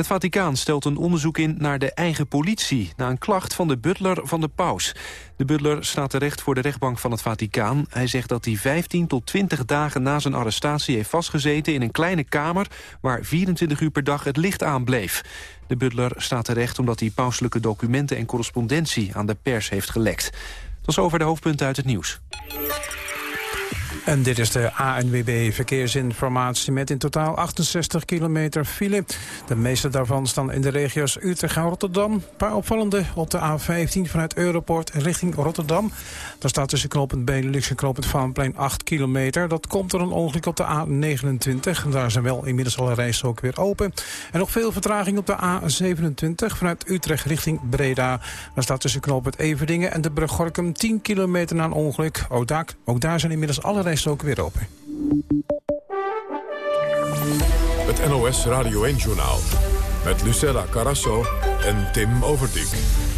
Speaker 2: het Vaticaan stelt een onderzoek in naar de eigen politie... na een klacht van de butler van de paus. De butler staat terecht voor de rechtbank van het Vaticaan. Hij zegt dat hij 15 tot 20 dagen na zijn arrestatie heeft vastgezeten... in een kleine kamer waar 24 uur per dag het licht aanbleef. De butler staat terecht omdat hij pauselijke documenten en correspondentie... aan de pers heeft gelekt. Tot zover de hoofdpunten uit het nieuws.
Speaker 6: En dit is de ANWB Verkeersinformatie met in totaal 68 kilometer file. De meeste daarvan staan in de regio's Utrecht en Rotterdam. Een paar opvallende op de A15 vanuit Europort richting Rotterdam. Daar staat tussen knooppunt Benelux en knooppunt Vaanplein 8 kilometer. Dat komt door een ongeluk op de A29. Daar zijn wel inmiddels alle rijstroken weer open. En nog veel vertraging op de A27 vanuit Utrecht richting Breda. Daar staat tussen knooppunt Everdingen en de brug Gorkum 10 kilometer na een ongeluk. Ook daar, ook daar zijn inmiddels alle rijstroken weer open.
Speaker 1: Het NOS Radio 1-journaal met Lucella Carasso en Tim Overdijk.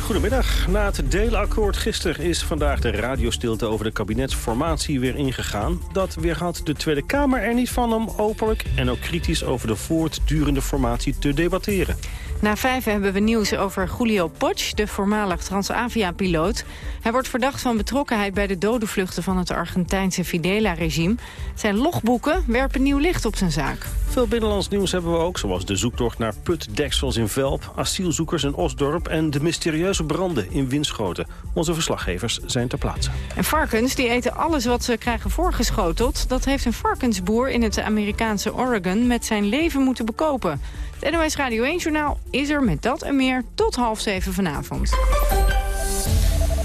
Speaker 17: Goedemiddag. Na het deelakkoord gisteren is vandaag de radiostilte over de kabinetsformatie weer ingegaan. Dat weerhoudt de Tweede Kamer er niet van om openlijk en ook kritisch over de voortdurende formatie te debatteren.
Speaker 16: Na vijf hebben we nieuws over Julio Potsch, de voormalig Transavia-piloot. Hij wordt verdacht van betrokkenheid bij de dodenvluchten van het Argentijnse Fidela-regime. Zijn logboeken werpen nieuw licht op zijn zaak.
Speaker 17: Veel binnenlands nieuws hebben we ook, zoals de zoektocht naar putdeksels in Velp... asielzoekers in Osdorp en de mysterieuze branden in Winschoten. Onze verslaggevers zijn ter plaatse.
Speaker 16: En varkens die eten alles wat ze krijgen voorgeschoteld. Dat heeft een varkensboer in het Amerikaanse Oregon met zijn leven moeten bekopen. Het NOS Radio 1-journaal is er met dat en meer tot half zeven vanavond.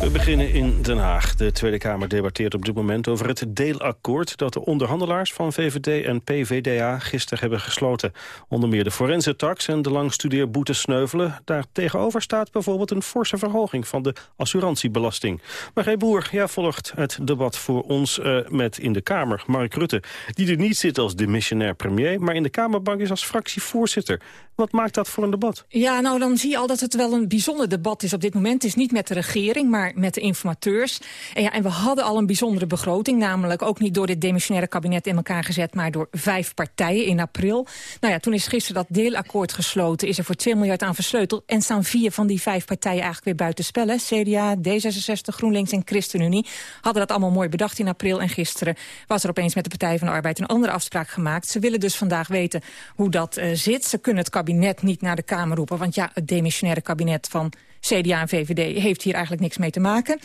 Speaker 17: We beginnen in Den Haag. De Tweede Kamer debatteert op dit moment over het deelakkoord... dat de onderhandelaars van VVD en PVDA gisteren hebben gesloten. Onder meer de forense tax en de langstudeerboete sneuvelen. Daar tegenover staat bijvoorbeeld een forse verhoging van de assurantiebelasting. Maar Boer, jij volgt het debat voor ons uh, met in de Kamer Mark Rutte... die er niet zit als demissionair premier... maar in de Kamerbank is als fractievoorzitter. Wat maakt dat voor een debat?
Speaker 18: Ja, nou dan zie je al dat het wel een bijzonder debat is op dit moment. Het is niet met de regering, maar met de informateurs. En, ja, en we hadden al een bijzondere begroting, namelijk ook niet door dit demissionaire kabinet in elkaar gezet, maar door vijf partijen in april. Nou ja, toen is gisteren dat deelakkoord gesloten, is er voor 2 miljard aan versleuteld. En staan vier van die vijf partijen eigenlijk weer buiten spellen. CDA, D66, GroenLinks en ChristenUnie hadden dat allemaal mooi bedacht in april. En gisteren was er opeens met de Partij van de Arbeid een andere afspraak gemaakt. Ze willen dus vandaag weten hoe dat uh, zit. Ze kunnen het kabinet niet naar de Kamer roepen. Want ja, het demissionaire kabinet van CDA en VVD heeft hier eigenlijk niks mee te maken.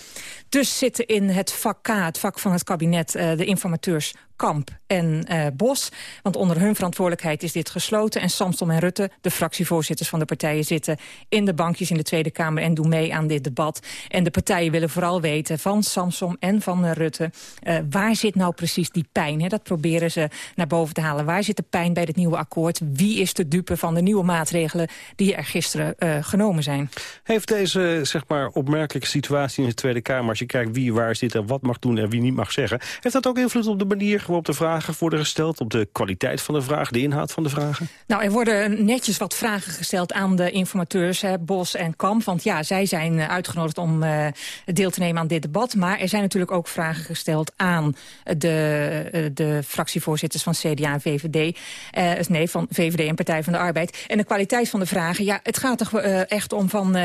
Speaker 18: Dus zitten in het vak K, het vak van het kabinet, uh, de informateurs Kamp en uh, Bos. Want onder hun verantwoordelijkheid is dit gesloten. En Samson en Rutte, de fractievoorzitters van de partijen... zitten in de bankjes in de Tweede Kamer en doen mee aan dit debat. En de partijen willen vooral weten van Samson en van uh, Rutte... Uh, waar zit nou precies die pijn? Hè? Dat proberen ze naar boven te halen. Waar zit de pijn bij het nieuwe akkoord? Wie is de dupe van de nieuwe maatregelen die er gisteren genomen zijn?
Speaker 17: Heeft deze zeg maar, opmerkelijke situatie in de Tweede Kamer... als je kijkt wie waar zit en wat mag doen en wie niet mag zeggen... heeft dat ook invloed op de manier waarop de vragen worden gesteld? Op de kwaliteit van de vraag, de inhoud van de vragen?
Speaker 18: Nou, er worden netjes wat vragen gesteld aan de informateurs, hè, Bos en Kamp. Want ja, zij zijn eh, uitgenodigd om uh, deel te nemen aan dit debat. Maar er zijn natuurlijk ook vragen gesteld aan de, uh, de fractievoorzitters van CDA en VVD. Nee, van VVD en Partij van de Arbeid. En de kwaliteit van de vragen, ja, het gaat toch echt om van...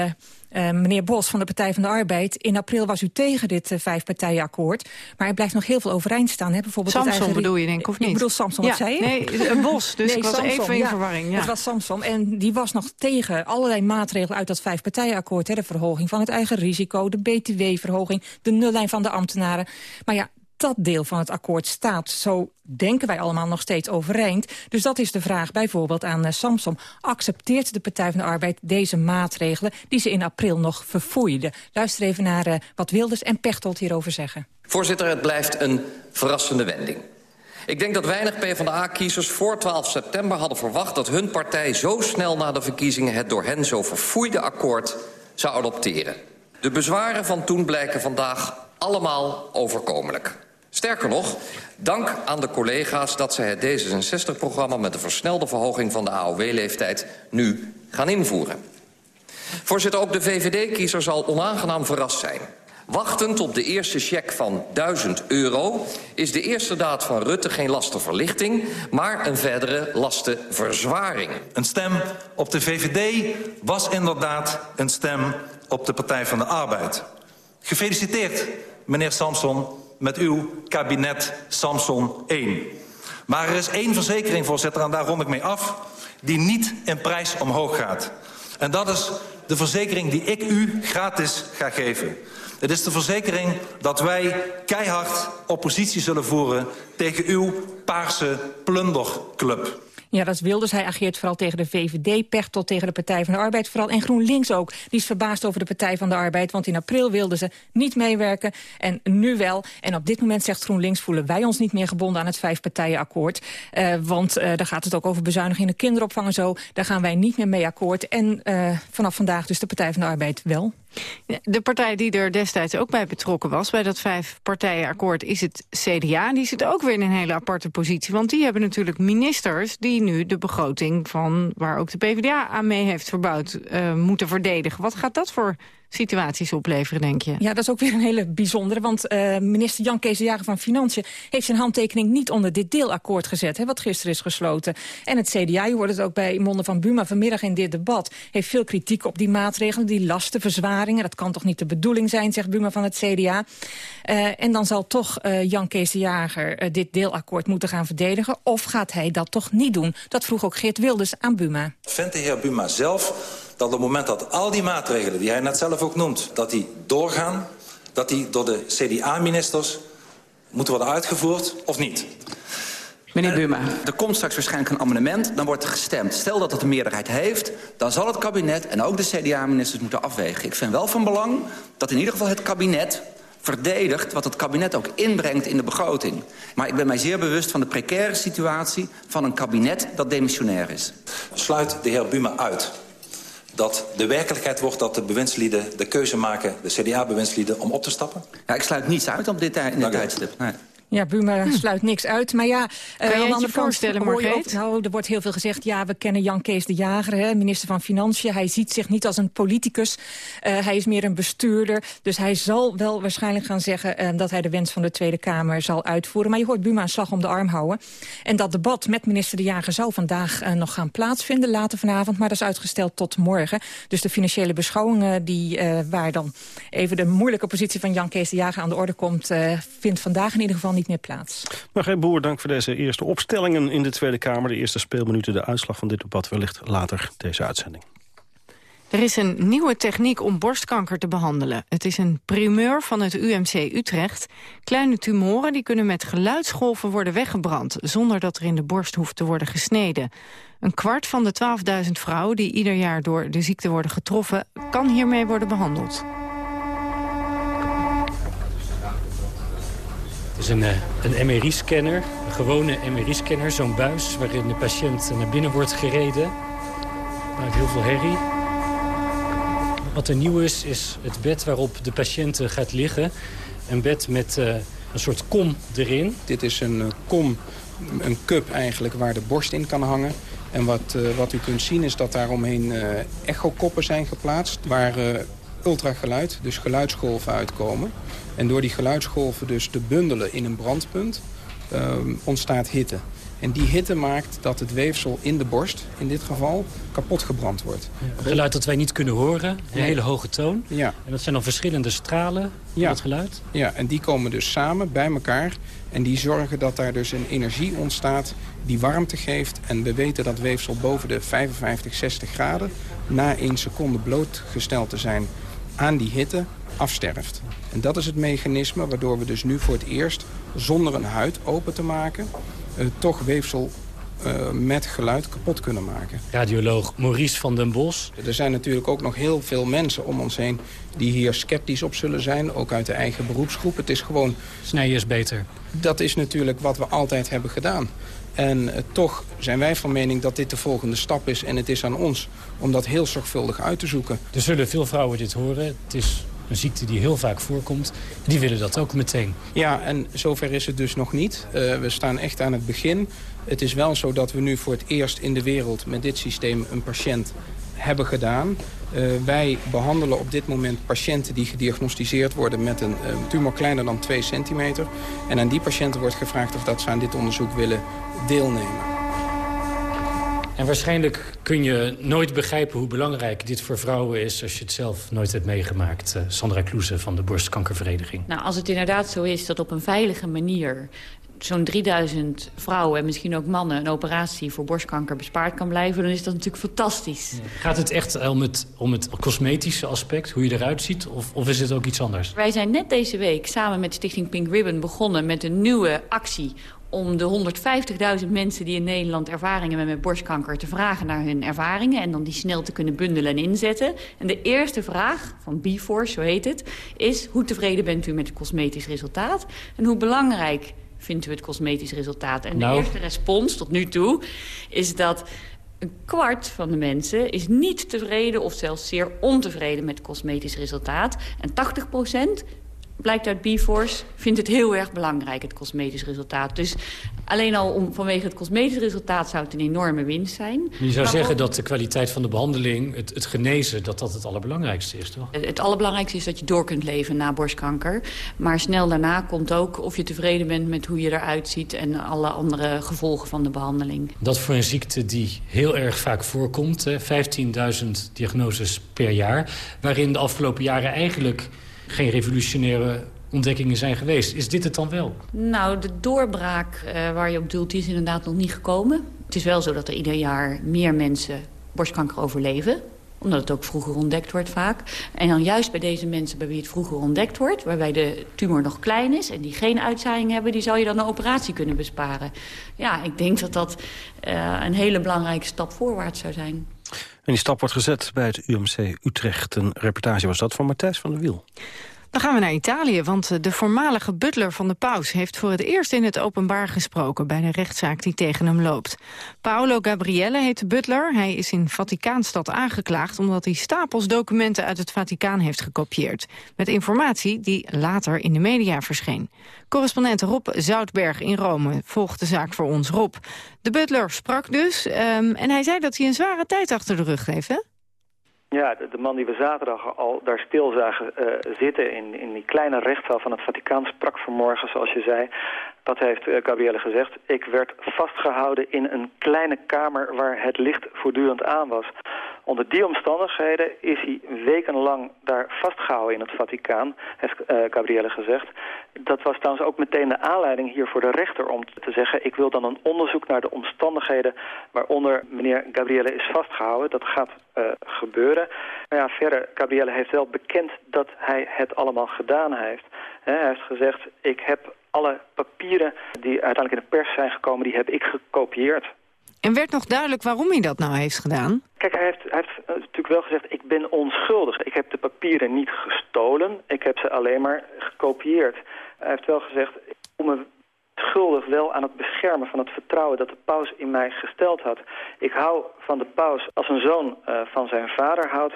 Speaker 18: Uh, meneer Bos van de Partij van de Arbeid... in april was u tegen dit uh, vijfpartijenakkoord. Maar er blijft nog heel veel overeind staan. Hè?
Speaker 16: Bijvoorbeeld Samson het eigen... bedoel je denk ik, of niet?
Speaker 18: Ik bedoel Samson,
Speaker 16: ja,
Speaker 18: wat zei je?
Speaker 16: Nee, een Bos, dus nee, ik was Samson, even in ja, verwarring. Ja.
Speaker 18: Het was Samson en die was nog tegen allerlei maatregelen... uit dat vijfpartijenakkoord. Hè? De verhoging van het eigen risico, de btw-verhoging... de nullijn van de ambtenaren. Maar ja, dat deel van het akkoord staat. Zo denken wij allemaal nog steeds overeind. Dus dat is de vraag bijvoorbeeld aan uh, Samsom. Accepteert de Partij van de Arbeid deze maatregelen... die ze in april nog verfoeiden? Luister even naar uh, wat Wilders en Pechtold hierover zeggen.
Speaker 19: Voorzitter, het blijft een verrassende wending. Ik denk dat weinig PvdA-kiezers voor 12 september hadden verwacht... dat hun partij zo snel na de verkiezingen... het door hen zo verfoeide akkoord zou adopteren. De bezwaren van toen blijken vandaag allemaal overkomelijk. Sterker nog, dank aan de collega's dat ze het D66-programma... met de versnelde verhoging van de AOW-leeftijd nu gaan invoeren. Voorzitter, ook de VVD-kiezer zal onaangenaam verrast zijn. Wachtend op de eerste cheque van 1000 euro... is de eerste daad van Rutte geen lastenverlichting... maar een verdere lastenverzwaring.
Speaker 20: Een stem op de VVD was inderdaad een stem op de Partij van de Arbeid. Gefeliciteerd, meneer Samson, met uw kabinet Samson 1. Maar er is één verzekering, voorzitter, en daar rond ik mee af... die niet in prijs omhoog gaat. En dat is de verzekering die ik u gratis ga geven. Het is de verzekering dat wij keihard oppositie zullen voeren... tegen uw paarse plunderclub.
Speaker 18: Ja, dat is Wilders. Hij ageert vooral tegen de VVD, Pechtold tegen de Partij van de Arbeid vooral. En GroenLinks ook. Die is verbaasd over de Partij van de Arbeid. Want in april wilden ze niet meewerken en nu wel. En op dit moment zegt GroenLinks voelen wij ons niet meer gebonden aan het vijfpartijenakkoord. Uh, want uh, daar gaat het ook over bezuiniging in de kinderopvang en zo. Daar gaan wij niet meer mee akkoord. En uh, vanaf vandaag dus de Partij van de Arbeid wel.
Speaker 16: De partij die er destijds ook bij betrokken was... bij dat vijfpartijenakkoord is het CDA. Die zit ook weer in een hele aparte positie. Want die hebben natuurlijk ministers... die nu de begroting van waar ook de PvdA aan mee heeft verbouwd... Uh, moeten verdedigen. Wat gaat dat voor situaties opleveren, denk je?
Speaker 18: Ja, dat is ook weer een hele bijzondere. Want uh, minister Jan Kees de Jager van Financiën... heeft zijn handtekening niet onder dit deelakkoord gezet... Hè, wat gisteren is gesloten. En het CDA, je hoort het ook bij Monde van Buma vanmiddag in dit debat... heeft veel kritiek op die maatregelen, die lastenverzwaringen. Dat kan toch niet de bedoeling zijn, zegt Buma van het CDA. Uh, en dan zal toch uh, Jan Kees de Jager uh, dit deelakkoord moeten gaan verdedigen. Of gaat hij dat toch niet doen? Dat vroeg ook Geert Wilders aan Buma.
Speaker 20: Vindt de heer Buma zelf dat op het moment dat al die maatregelen, die hij net zelf ook noemt... dat die doorgaan, dat die door de CDA-ministers moeten worden uitgevoerd of niet?
Speaker 3: Meneer Buma. Er komt straks waarschijnlijk een amendement, dan wordt er gestemd. Stel dat het een meerderheid heeft, dan zal het kabinet en ook de CDA-ministers moeten afwegen. Ik vind wel van belang dat in ieder geval het kabinet verdedigt wat het kabinet ook inbrengt in de begroting. Maar ik ben mij zeer bewust van de precaire situatie van een kabinet dat demissionair is.
Speaker 20: Sluit de heer Buma uit dat de werkelijkheid wordt dat de bewindslieden de keuze maken... de CDA-bewindslieden om op te stappen?
Speaker 3: Ja, ik sluit niets uit op dit, in dit tijdstip. Nee.
Speaker 18: Ja, Buma hm. sluit niks uit. Maar ja,
Speaker 16: kan uh, je je voorstellen, Margreet?
Speaker 18: Nou, er wordt heel veel gezegd, ja, we kennen Jan Kees de Jager, hè, minister van Financiën. Hij ziet zich niet als een politicus. Uh, hij is meer een bestuurder. Dus hij zal wel waarschijnlijk gaan zeggen uh, dat hij de wens van de Tweede Kamer zal uitvoeren. Maar je hoort Buma een slag om de arm houden. En dat debat met minister de Jager zou vandaag nog gaan plaatsvinden, later vanavond. Maar dat is uitgesteld tot morgen. Dus de financiële beschouwingen die, waar dan even de moeilijke positie van Jan Kees de Jager aan de orde komt... Vindt vandaag in ieder geval niet niet meer plaats.
Speaker 17: Maar geen boer, dank voor deze eerste opstellingen in de Tweede Kamer. De eerste speelminuten, de uitslag van dit debat wellicht later deze uitzending.
Speaker 16: Er is een nieuwe techniek om borstkanker te behandelen. Het is een primeur van het UMC Utrecht. Kleine tumoren die kunnen met geluidsgolven worden weggebrand... zonder dat er in de borst hoeft te worden gesneden. Een kwart van de 12.000 vrouwen die ieder jaar door de ziekte worden getroffen... kan hiermee worden behandeld.
Speaker 21: Is een, eh, een MRI-scanner, een gewone MRI-scanner, zo'n buis... waarin de patiënt naar binnen wordt gereden. Maakt heel veel herrie. Wat er nieuw is, is het bed waarop de patiënt eh, gaat liggen. Een bed met uh, een soort kom erin.
Speaker 22: Dit is een uh, kom, een cup eigenlijk, waar de borst in kan hangen. En wat, uh, wat u kunt zien is dat daar omheen echokoppen zijn geplaatst... waar ultrageluid, dus geluidsgolven uitkomen. En door die geluidsgolven dus te bundelen in een brandpunt uh, ontstaat hitte. En die hitte maakt dat het weefsel in de borst, in dit geval, kapot gebrand wordt.
Speaker 21: een geluid dat wij niet kunnen horen, een nee. hele hoge toon. Ja. En dat zijn dan verschillende stralen van
Speaker 22: ja.
Speaker 21: het geluid?
Speaker 22: Ja, en die komen dus samen bij elkaar. En die zorgen dat daar dus een energie ontstaat die warmte geeft. En we weten dat weefsel boven de 55, 60 graden... na één seconde blootgesteld te zijn aan die hitte afsterft. En dat is het mechanisme waardoor we dus nu voor het eerst... zonder een huid open te maken... Uh, toch weefsel uh, met geluid kapot kunnen maken.
Speaker 21: Radioloog Maurice van den Bos.
Speaker 22: Er zijn natuurlijk ook nog heel veel mensen om ons heen... die hier sceptisch op zullen zijn, ook uit de eigen beroepsgroep. Het is gewoon...
Speaker 21: Snijden is beter.
Speaker 22: Dat is natuurlijk wat we altijd hebben gedaan. En uh, toch zijn wij van mening dat dit de volgende stap is. En het is aan ons om dat heel zorgvuldig uit te zoeken.
Speaker 21: Er zullen veel vrouwen dit horen. Het is een ziekte die heel vaak voorkomt. Die willen dat ook meteen.
Speaker 22: Ja, en zover is het dus nog niet. Uh, we staan echt aan het begin. Het is wel zo dat we nu voor het eerst in de wereld met dit systeem een patiënt hebben gedaan. Uh, wij behandelen op dit moment patiënten die gediagnosticeerd worden met een uh, tumor kleiner dan 2 centimeter. En aan die patiënten wordt gevraagd of dat ze aan dit onderzoek willen deelnemen.
Speaker 21: En waarschijnlijk kun je nooit begrijpen hoe belangrijk dit voor vrouwen is... als je het zelf nooit hebt meegemaakt. Uh, Sandra Kloeze van de Borstkankervereniging.
Speaker 23: Nou, als het inderdaad zo is dat op een veilige manier zo'n 3000 vrouwen en misschien ook mannen... een operatie voor borstkanker bespaard kan blijven... dan is dat natuurlijk fantastisch.
Speaker 21: Gaat het echt om het, om het cosmetische aspect, hoe je eruit ziet? Of, of is het ook iets anders?
Speaker 23: Wij zijn net deze week samen met Stichting Pink Ribbon begonnen... met een nieuwe actie om de 150.000 mensen die in Nederland ervaringen hebben met borstkanker... te vragen naar hun ervaringen en dan die snel te kunnen bundelen en inzetten. En de eerste vraag van B-Force, zo heet het, is... hoe tevreden bent u met het cosmetisch resultaat? En hoe belangrijk vindt u het cosmetisch resultaat? En nou. de eerste respons tot nu toe is dat een kwart van de mensen is niet tevreden of zelfs zeer ontevreden met het cosmetisch resultaat. En 80 procent blijkt uit B-Force, vindt het heel erg belangrijk, het cosmetisch resultaat. Dus alleen al om, vanwege het cosmetisch resultaat zou het een enorme winst zijn.
Speaker 21: Je zou zeggen dat de kwaliteit van de behandeling, het, het, genezen, dat dat het allerbelangrijkste is, toch?
Speaker 23: Het, het, allerbelangrijkste is dat je door kunt leven na borstkanker. Maar snel daarna komt ook of je tevreden bent met hoe je eruit ziet... en alle andere gevolgen van de behandeling.
Speaker 21: Dat voor een ziekte die heel erg vaak voorkomt, 15.000 diagnoses per jaar... waarin de afgelopen jaren eigenlijk geen revolutionaire ontdekkingen zijn geweest. Is dit het dan wel?
Speaker 23: Nou, de doorbraak uh, waar je op doelt is inderdaad nog niet gekomen. Het is wel zo dat er ieder jaar meer mensen borstkanker overleven omdat het ook vroeger ontdekt wordt vaak. En dan juist bij deze mensen bij wie het vroeger ontdekt wordt... waarbij de tumor nog klein is en die geen uitzaaiing hebben... die zou je dan een operatie kunnen besparen. Ja, ik denk dat dat uh, een hele belangrijke stap voorwaarts zou zijn.
Speaker 17: En die stap wordt gezet bij het UMC Utrecht. Een reportage was dat van Matthijs van der Wiel.
Speaker 16: Dan gaan we naar Italië, want de voormalige butler van de paus... heeft voor het eerst in het openbaar gesproken bij de rechtszaak die tegen hem loopt. Paolo Gabriele heet de butler. Hij is in Vaticaanstad aangeklaagd... omdat hij stapels documenten uit het Vaticaan heeft gekopieerd. Met informatie die later in de media verscheen. Correspondent Rob Zoutberg in Rome volgt de zaak voor ons. Rob, de butler sprak dus um, en hij zei dat hij een zware tijd achter de rug heeft, hè?
Speaker 24: Ja, de, man die we zaterdag al daar stil zagen uh, zitten in, in die kleine rechtszaal van het Vaticaan sprak vanmorgen, zoals je zei. Dat heeft uh, Gabrielle gezegd. Ik werd vastgehouden in een kleine kamer waar het licht voortdurend aan was. Onder die omstandigheden is hij wekenlang daar vastgehouden in het Vaticaan, heeft uh, Gabrielle gezegd. Dat was trouwens ook meteen de aanleiding hier voor de rechter om te zeggen... ik wil dan een onderzoek naar de omstandigheden waaronder meneer Gabrielle is vastgehouden. Dat gaat uh, gebeuren. Maar ja, verder, Gabrielle heeft wel bekend dat hij het allemaal gedaan heeft. He, hij heeft gezegd, ik heb alle papieren die uiteindelijk in de pers zijn gekomen... die heb ik gekopieerd.
Speaker 16: En werd nog duidelijk waarom hij dat nou heeft gedaan?
Speaker 24: Kijk, hij heeft, hij heeft natuurlijk wel gezegd, ik ben onschuldig. Ik heb de papieren niet gestolen, ik heb ze alleen maar gekopieerd. Hij heeft wel gezegd, ik voel me schuldig wel aan het beschermen van het vertrouwen dat de paus in mij gesteld had. Ik hou van de paus als een zoon uh, van zijn vader houdt.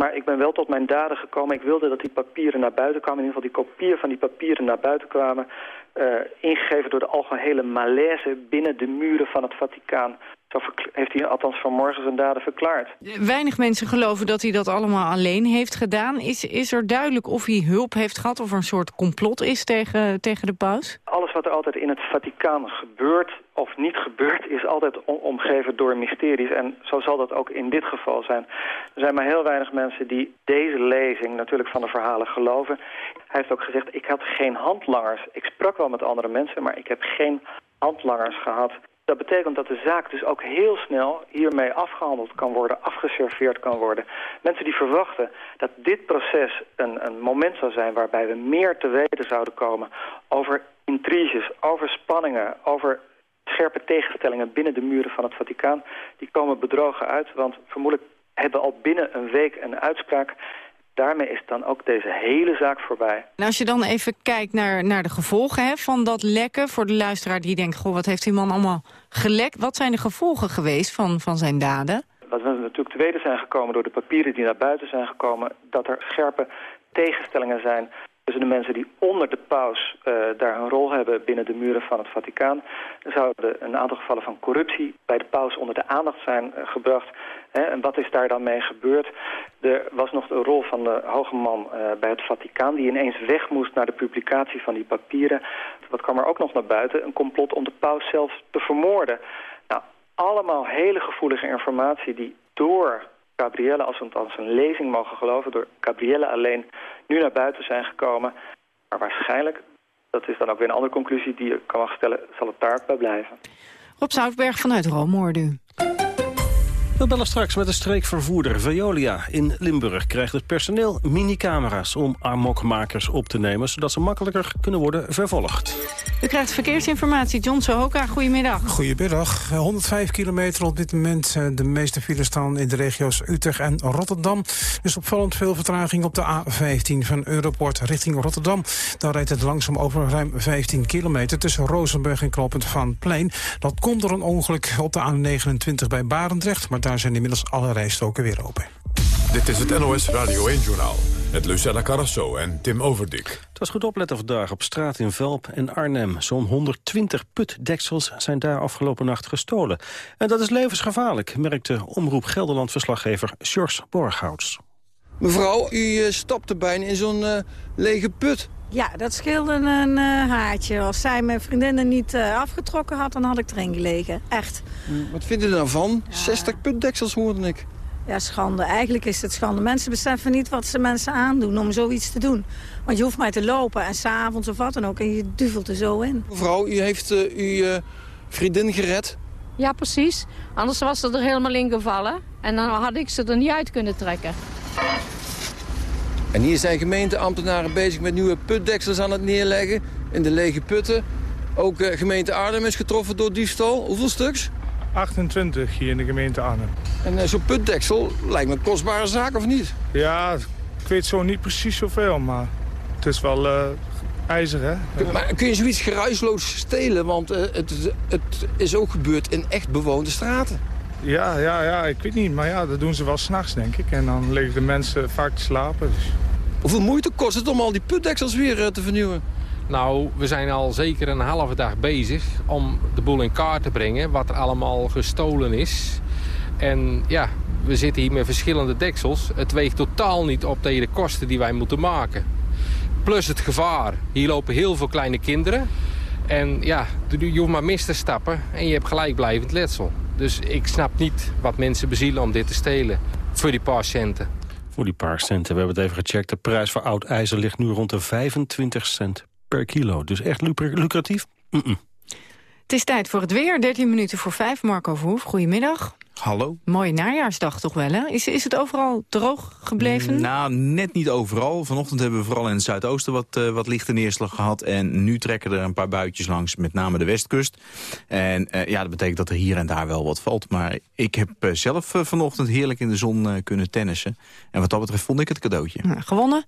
Speaker 24: Maar ik ben wel tot mijn daden gekomen. Ik wilde dat die papieren naar buiten kwamen. In ieder geval die kopieën van die papieren naar buiten kwamen. Uh, ingegeven door de algehele malaise binnen de muren van het Vaticaan. Zo heeft hij althans vanmorgen zijn daden verklaard.
Speaker 16: Weinig mensen geloven dat hij dat allemaal alleen heeft gedaan. Is, is er duidelijk of hij hulp heeft gehad of er een soort complot is tegen, tegen de paus?
Speaker 24: Alles wat er altijd in het Vaticaan gebeurt of niet gebeurt... is altijd omgeven door mysteries. En zo zal dat ook in dit geval zijn. Er zijn maar heel weinig mensen die deze lezing natuurlijk van de verhalen geloven. Hij heeft ook gezegd, ik had geen handlangers. Ik sprak wel met andere mensen, maar ik heb geen handlangers gehad Dat betekent dat de zaak dus ook heel snel hiermee afgehandeld kan worden, afgeserveerd kan worden. Mensen die verwachten dat dit proces een, een moment zou zijn waarbij we meer te weten zouden komen over intriges, over spanningen, over scherpe tegenstellingen binnen de muren van het Vaticaan, die komen bedrogen uit. Want vermoedelijk hebben al binnen een week een uitspraak daarmee is dan ook deze hele zaak voorbij.
Speaker 16: En als je dan even kijkt naar, naar de gevolgen hè, van dat lekken... voor de luisteraar die denkt, goh, wat heeft die man allemaal gelekt? Wat zijn de gevolgen geweest van, van zijn daden?
Speaker 24: Wat we natuurlijk te weten zijn gekomen door de papieren die naar buiten zijn gekomen... dat er scherpe tegenstellingen zijn tussen de mensen die onder de paus uh, daar een rol hebben binnen de muren van het Vaticaan. Er zouden een aantal gevallen van corruptie bij de paus onder de aandacht zijn uh, gebracht. En wat is daar dan mee gebeurd? Er was nog de rol van de hoge man uh, bij het Vaticaan... die ineens weg moest naar de publicatie van die papieren. Wat kwam er ook nog naar buiten? Een complot om de paus zelf te vermoorden. Nou, allemaal hele gevoelige informatie die door Gabrielle, als we het als een lezing mogen geloven... door Gabrielle alleen nu naar buiten zijn gekomen. Maar waarschijnlijk, dat is dan ook weer een andere conclusie die je kan stellen... zal het daarbij blijven.
Speaker 16: Rob Zoutberg vanuit Rome hoorde u.
Speaker 17: We bellen straks met de streekvervoerder Veolia. In Limburg krijgt het personeel minicamera's om amokmakers op te nemen... zodat ze makkelijker kunnen worden vervolgd.
Speaker 16: U krijgt verkeersinformatie. John Sohoka, goedemiddag.
Speaker 6: Goedemiddag. 105 kilometer op dit moment. Eh, de meeste files staan in de regio's Utrecht en Rotterdam. Dus opvallend veel vertraging op de A15 van Europort richting Rotterdam. Daar rijdt het langzaam over ruim 15 kilometer... tussen Rozenburg en Kloppend van Plein. Dat komt door een ongeluk op de A29 bij Barendrecht... maar daar zijn inmiddels alle rijstroken weer open.
Speaker 1: Dit is het NOS Radio 1-journaal met Lucella Carrasso en Tim Overdik.
Speaker 17: Het was goed opletten vandaag op straat in Velp en Arnhem. Zo'n 120 putdeksels zijn daar afgelopen nacht gestolen. En dat is levensgevaarlijk, merkte Omroep Gelderland-verslaggever Sjors Borghouts.
Speaker 25: Mevrouw, u stapte bijna in zo'n uh, lege put.
Speaker 26: Ja, dat scheelde een uh, haartje. Als zij mijn vriendinnen niet uh, afgetrokken had, dan had ik erin gelegen. Echt.
Speaker 25: Wat vindt u er van? Ja. 60 putdeksels hoorde ik.
Speaker 26: Ja, schande. Eigenlijk is het schande. Mensen beseffen niet wat ze mensen aandoen om zoiets te doen. Want je hoeft maar te lopen en s'avonds of wat dan ook. En je duvelt er zo in.
Speaker 25: Mevrouw, u heeft uh, uw vriendin gered.
Speaker 27: Ja, precies. Anders was ze er helemaal in gevallen. En dan had ik ze er niet uit kunnen trekken.
Speaker 25: En hier zijn gemeenteambtenaren bezig met nieuwe putdeksels aan het neerleggen in de lege putten. Ook uh, gemeente Arnhem is getroffen door diefstal. Hoeveel stuks?
Speaker 28: 28 hier in de gemeente Arnhem.
Speaker 25: En uh, zo'n putdeksel lijkt me een kostbare zaak, of niet?
Speaker 28: Ja, ik weet zo niet precies zoveel, maar het is wel uh, ijzer, hè?
Speaker 25: Kun, maar kun je zoiets geruisloos stelen? Want het, het is ook gebeurd in echt bewoonde straten.
Speaker 28: Ja, ja, ja, ik weet niet. Maar ja, dat doen ze wel s'nachts, denk ik. En dan liggen de mensen vaak te slapen. Dus.
Speaker 25: Hoeveel moeite kost het om al die putdeksels weer uh, te vernieuwen?
Speaker 29: Nou, we zijn al zeker een halve dag bezig om de boel in kaart te brengen. Wat er allemaal gestolen is. En ja, we zitten hier met verschillende deksels. Het weegt totaal niet op tegen de kosten die wij moeten maken. Plus het gevaar. Hier lopen heel veel kleine kinderen. En ja, je hoeft maar mis te stappen en je hebt gelijkblijvend letsel. Dus ik snap niet wat mensen bezielen om dit te stelen. Voor die paar centen.
Speaker 17: Voor die paar centen. We hebben het even gecheckt. De prijs voor oud ijzer ligt nu rond de 25 cent per kilo. Dus echt lucratief? Mm -mm.
Speaker 16: Het is tijd voor het weer. 13 minuten voor 5. Marco Verhoef, goedemiddag.
Speaker 30: Hallo.
Speaker 16: Mooie najaarsdag toch wel, hè? Is, is het overal droog gebleven?
Speaker 30: Nou, net niet overal. Vanochtend hebben we vooral in het zuidoosten wat, uh, wat lichte neerslag gehad. En nu trekken er een paar buitjes langs, met name de westkust. En uh, ja, dat betekent dat er hier en daar wel wat valt. Maar ik heb uh, zelf vanochtend heerlijk in de zon kunnen tennissen. En wat dat betreft vond ik het cadeautje.
Speaker 16: Nou, gewonnen?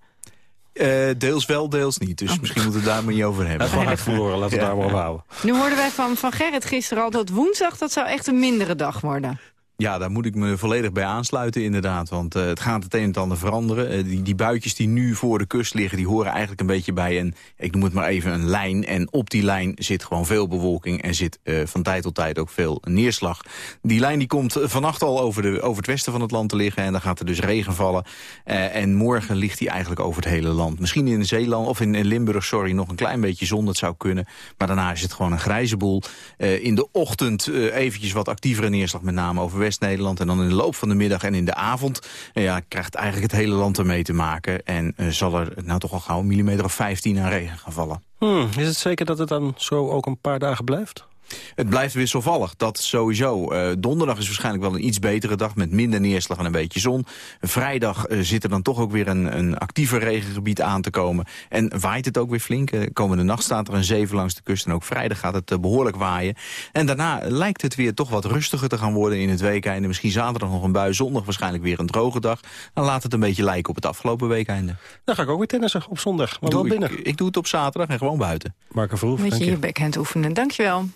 Speaker 30: Uh, deels wel, deels niet. Dus oh. misschien moeten we het daar maar niet over hebben.
Speaker 17: Gewoon hard verloren, laten we ja. daar maar op houden.
Speaker 16: Nu hoorden wij van, van Gerrit gisteren al dat woensdag... dat zou echt een mindere dag worden.
Speaker 30: Ja, daar moet ik me volledig bij aansluiten inderdaad. Want uh, het gaat het een en ander veranderen. Uh, die, die buitjes die nu voor de kust liggen... die horen eigenlijk een beetje bij een, ik noem het maar even, een lijn. En op die lijn zit gewoon veel bewolking... en zit uh, van tijd tot tijd ook veel neerslag. Die lijn die komt vannacht al over, de, over het westen van het land te liggen... en dan gaat er dus regen vallen. en morgen ligt die eigenlijk over het hele land. Misschien in Zeeland of in, in Limburg, sorry, nog een klein beetje zon. Dat zou kunnen. Maar daarna is het gewoon een grijze boel. in de ochtend eventjes wat actievere neerslag, met name over West-Nederland. En dan in de loop van de middag en in de avond ja, krijgt eigenlijk het hele land ermee te maken. En uh, zal er nou toch al gauw een millimeter of 15 aan regen gaan vallen.
Speaker 17: Hmm, is het zeker dat het dan zo ook een paar dagen blijft?
Speaker 30: Het blijft wisselvallig, dat sowieso. Uh, donderdag is waarschijnlijk wel een iets betere dag... met minder neerslag en een beetje zon. Vrijdag uh, zit er dan toch ook weer een, een actiever regengebied aan te komen. En waait het ook weer flink. Uh, komende nacht staat er een zeven langs de kust... en ook vrijdag gaat het behoorlijk waaien. En daarna lijkt het weer toch wat rustiger te gaan worden in het weekende. Misschien zaterdag nog een bui, zondag waarschijnlijk weer een droge dag. Dan laat het een beetje lijken op het afgelopen weekeinde.
Speaker 17: Dan ga ik ook weer tennissen op zondag, maar
Speaker 30: doe
Speaker 17: wel binnen.
Speaker 30: Ik, ik, doe het op zaterdag en gewoon buiten.
Speaker 17: Marco Verhoef,
Speaker 31: Met je je backhand oefenen, dankjewel.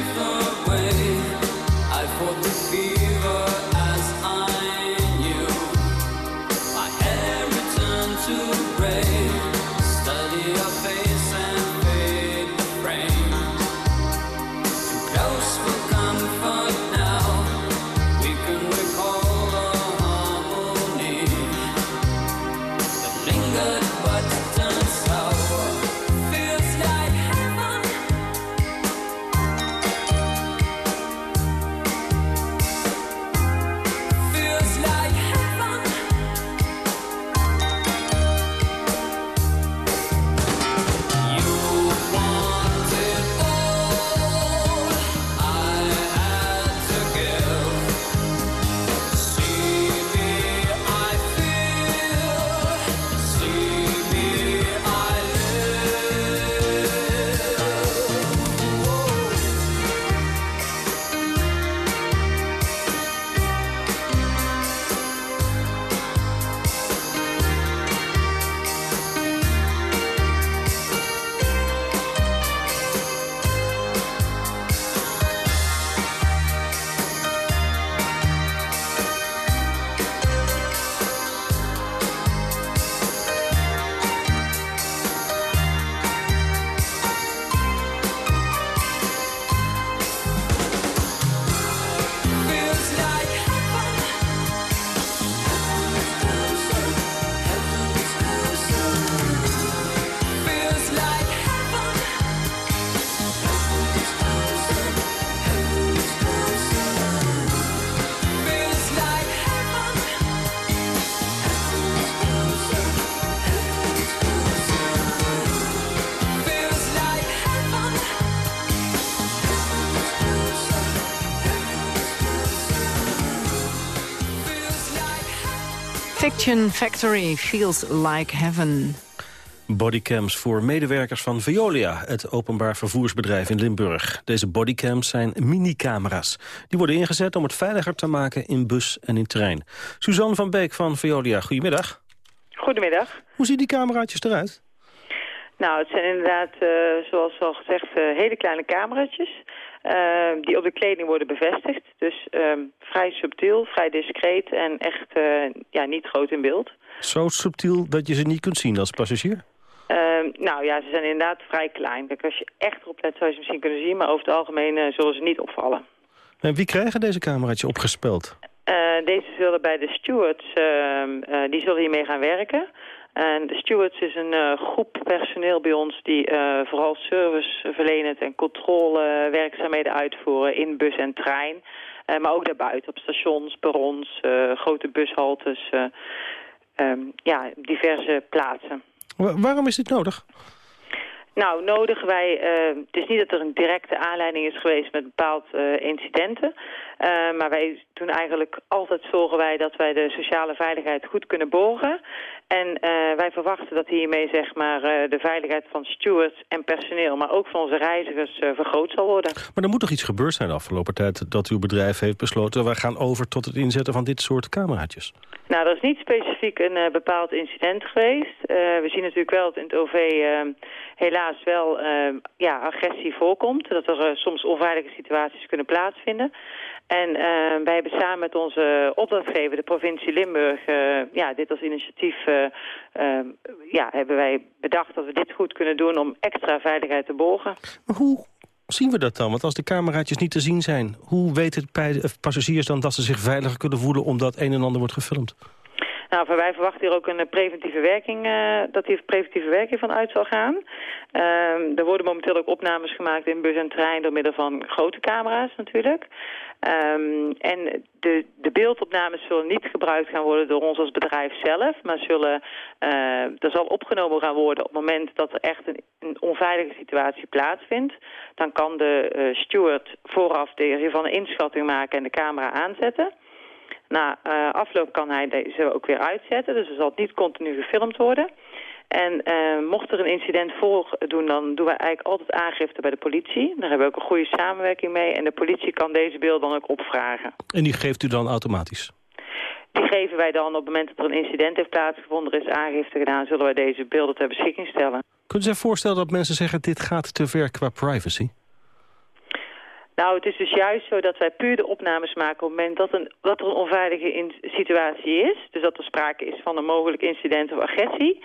Speaker 31: away. I fought the fever. Factory feels like heaven.
Speaker 17: Bodycams voor medewerkers van Veolia, het openbaar vervoersbedrijf in Limburg. Deze bodycams zijn mini-camera's. Die worden ingezet om het veiliger te maken in bus en in trein. Suzanne van Beek van Veolia, goedemiddag.
Speaker 32: Goedemiddag.
Speaker 17: Hoe zien die cameraatjes eruit?
Speaker 32: Nou, het zijn inderdaad, uh, zoals al gezegd, uh, hele kleine cameraatjes. Uh, die op de kleding worden bevestigd. Dus uh, vrij subtiel, vrij discreet en echt uh, ja, niet groot in beeld.
Speaker 17: Zo subtiel dat je ze niet kunt zien als passagier?
Speaker 32: Ehm, nou ja, ze zijn inderdaad vrij klein. Kijk, als je echt erop let zou je ze misschien kunnen zien, maar over het algemeen zullen ze niet opvallen.
Speaker 17: En wie krijgen deze cameraatje opgespeld?
Speaker 32: deze zullen bij de stewards, ehm, die zullen hiermee gaan werken. En de stewards is een uh, groep personeel bij ons die uh, vooral serviceverlenend en controlewerkzaamheden uitvoeren in bus en trein. Uh, maar ook daarbuiten op stations, perrons, grote bushaltes, um, ja, diverse plaatsen.
Speaker 17: Wa waarom is dit nodig?
Speaker 32: Nou, nodig wij... Uh, het is niet dat er een directe aanleiding is geweest met bepaalde uh, incidenten. Maar wij doen eigenlijk altijd zorgen wij dat wij de sociale veiligheid goed kunnen borgen. En uh, wij verwachten dat hiermee zeg maar, uh, de veiligheid van stewards en personeel... maar ook van onze reizigers vergroot zal worden.
Speaker 17: Maar er moet toch iets gebeurd zijn de afgelopen tijd... dat uw bedrijf heeft besloten... wij gaan over tot het inzetten van dit soort cameraatjes?
Speaker 32: Nou, er is niet specifiek een bepaald incident geweest. we zien natuurlijk wel dat in het OV helaas wel ja, agressie voorkomt. Dat er soms onveilige situaties kunnen plaatsvinden. En uh, wij hebben samen met onze opdrachtgever, de provincie Limburg, uh, ja, dit als initiatief uh, ja, hebben wij bedacht dat we dit goed kunnen doen om extra veiligheid te borgen.
Speaker 17: Maar hoe zien we dat dan? Want als de cameraatjes niet te zien zijn, hoe weten passagiers dan dat ze zich veiliger kunnen voelen omdat een en ander wordt gefilmd?
Speaker 32: Nou, wij verwachten hier ook een preventieve werking, uh, dat hier preventieve werking van uit zal gaan. Uh, er worden momenteel ook opnames gemaakt in bus en trein door middel van grote camera's natuurlijk. Um, en de, de beeldopnames zullen niet gebruikt gaan worden door ons als bedrijf zelf, maar zullen, uh, er zal opgenomen gaan worden op het moment dat er echt een, onveilige situatie plaatsvindt. Dan kan de steward vooraf de, hiervan een inschatting maken en de camera aanzetten. Na uh, afloop kan hij deze ook weer uitzetten, dus er zal niet continu gefilmd worden. En uh, mocht er een incident voordoen, dan doen wij eigenlijk altijd aangifte bij de politie. Daar hebben we ook een goede samenwerking mee. En de politie kan deze beelden dan ook opvragen.
Speaker 17: En die geeft u dan automatisch?
Speaker 32: Die geven wij dan op het moment dat er een incident heeft plaatsgevonden... er is aangifte gedaan, zullen wij deze beelden ter beschikking stellen.
Speaker 17: Kunnen u zich voorstellen dat mensen zeggen... dit gaat te ver qua privacy?
Speaker 32: Nou, het is dus juist zo dat wij puur de opnames maken op het moment dat, een, dat er een onveilige situatie is. Dus dat er sprake is van een mogelijk incident of agressie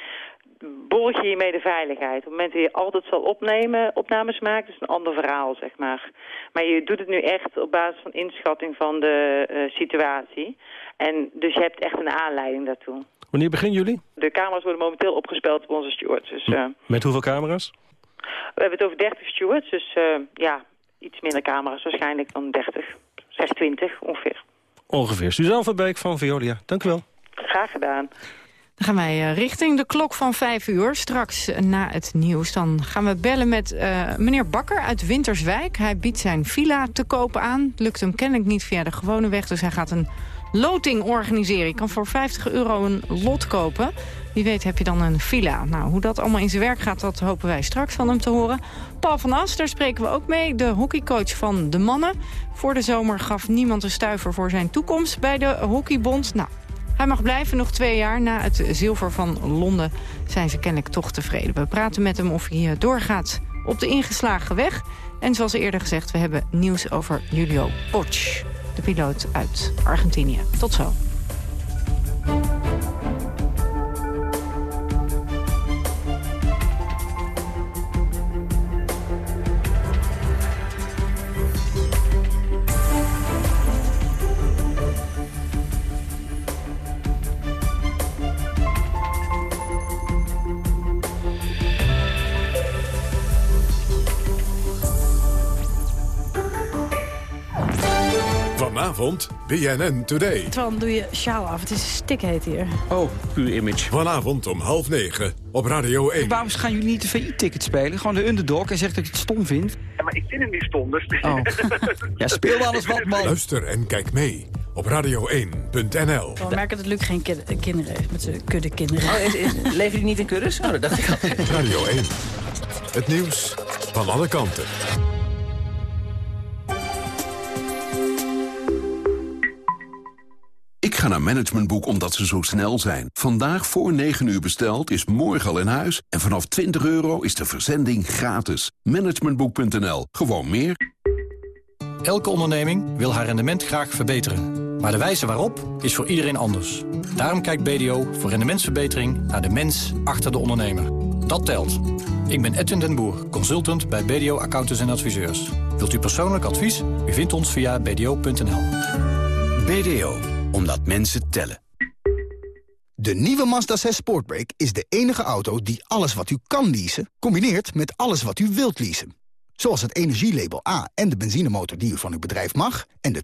Speaker 32: borg je hiermee de veiligheid. Op het moment dat je altijd zal opnemen, opnames maken, is een ander verhaal, zeg maar. Maar je doet het nu echt op basis van inschatting van de uh, situatie. En dus je hebt echt een aanleiding daartoe.
Speaker 17: Wanneer beginnen jullie?
Speaker 32: De camera's worden momenteel opgespeld op onze stewards. Dus, uh,
Speaker 17: Met hoeveel camera's?
Speaker 32: We hebben het over 30 stewards, dus uh, ja, iets minder camera's waarschijnlijk dan 30. 6, 20 ongeveer.
Speaker 17: Ongeveer. Suzanne van Beek van Veolia, dank u wel.
Speaker 32: Graag gedaan.
Speaker 16: Dan gaan wij eh, richting de klok van vijf uur. Straks eh, na het nieuws. Dan gaan we bellen met uh, meneer Bakker uit Winterswijk. Hij biedt zijn villa te koop aan. Lukt hem kennelijk niet via de gewone weg. Dus hij gaat een loting organiseren. Je kan voor 50 euro een lot kopen. Wie weet heb je dan een villa. Nou, hoe dat allemaal in zijn werk gaat, dat hopen wij straks van hem te horen. Paul van As, daar spreken we ook mee. De hockeycoach van de mannen. Voor de zomer gaf niemand een stuiver voor zijn toekomst bij de hockeybond. Nou, hij mag blijven nog twee jaar. Na het zilver van Londen zijn ze kennelijk toch tevreden. We praten met hem of hij doorgaat op de ingeslagen weg. En zoals eerder gezegd, we hebben nieuws over Julio Poch. De piloot uit Argentinië. Tot zo.
Speaker 1: Vanavond BNN Today.
Speaker 26: Twan, doe je sjaal af. Het is stikheet hier.
Speaker 33: Oh, puur image.
Speaker 1: Vanavond om half negen op Radio 1.
Speaker 33: Waarom gaan jullie niet de VI-ticket spelen? Gewoon de underdog en zegt dat je het stom vindt?
Speaker 34: Ja, maar ik vind hem niet stom, dus...
Speaker 33: Oh. ja, speel eens wat, man.
Speaker 1: Luister en kijk mee op radio1.nl.
Speaker 26: We merken dat Luc geen kinderen heeft met zijn kudde kinderen.
Speaker 33: Oh, is, is, leven die niet in kuddes? Oh, dat dacht ik al.
Speaker 1: Radio 1. Het nieuws van alle kanten.
Speaker 35: Ga naar Managementboek omdat ze zo snel zijn. Vandaag voor 9 uur besteld is morgen al in huis. En vanaf 20 euro is de verzending gratis. Managementboek.nl. Gewoon meer.
Speaker 36: Elke onderneming wil haar rendement graag verbeteren. Maar de wijze waarop is voor iedereen anders. Daarom kijkt BDO voor rendementsverbetering naar de mens achter de ondernemer. Dat telt. Ik ben Edwin den Boer, consultant bij BDO Accountants en Adviseurs. Wilt u persoonlijk advies? U vindt ons via bdo.nl.
Speaker 37: BDO omdat mensen tellen. De nieuwe Mazda 6 Sportbrake is de enige auto die alles wat u kan leasen... combineert met alles wat u wilt leasen. Zoals het energielabel A en de benzinemotor die u van uw bedrijf mag... en de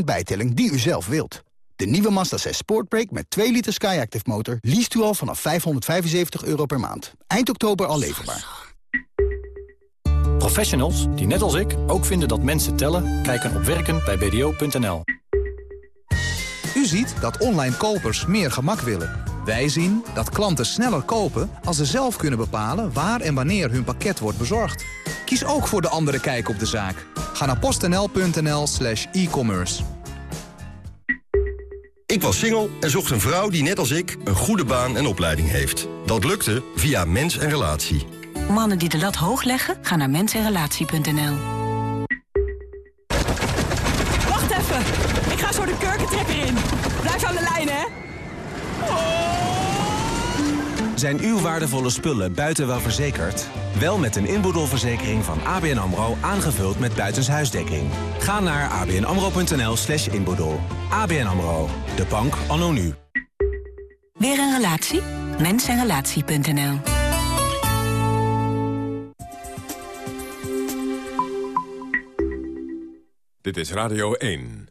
Speaker 37: 20% bijtelling die u zelf wilt. De nieuwe Mazda 6 Sportbrake met 2 liter Skyactiv motor... leest u al vanaf 575 euro per maand. Eind oktober al leverbaar.
Speaker 38: Professionals die net als ik ook vinden dat mensen tellen... kijken op werken bij bdo.nl.
Speaker 3: Ziet dat online kopers meer gemak willen. Wij zien dat klanten sneller kopen als ze zelf kunnen bepalen... waar en wanneer hun pakket wordt bezorgd. Kies ook voor de andere kijk op de zaak. Ga naar postnl.nl slash e-commerce.
Speaker 39: Ik was single en zocht een vrouw die net als ik een goede baan en opleiding heeft. Dat lukte via Mens en Relatie.
Speaker 34: Mannen die de lat hoog leggen, gaan naar mensenrelatie.nl.
Speaker 26: Wacht even, ik ga zo de kurkentrekker in. Hè.
Speaker 35: Zijn uw waardevolle spullen buiten wel verzekerd? Wel met een inboedelverzekering van ABN AMRO aangevuld met buitenshuisdekking. Ga naar abnamro.nl slash inboedel. ABN AMRO, de bank anno nu.
Speaker 34: Weer een relatie? Mensenrelatie.nl
Speaker 1: Dit is Radio 1.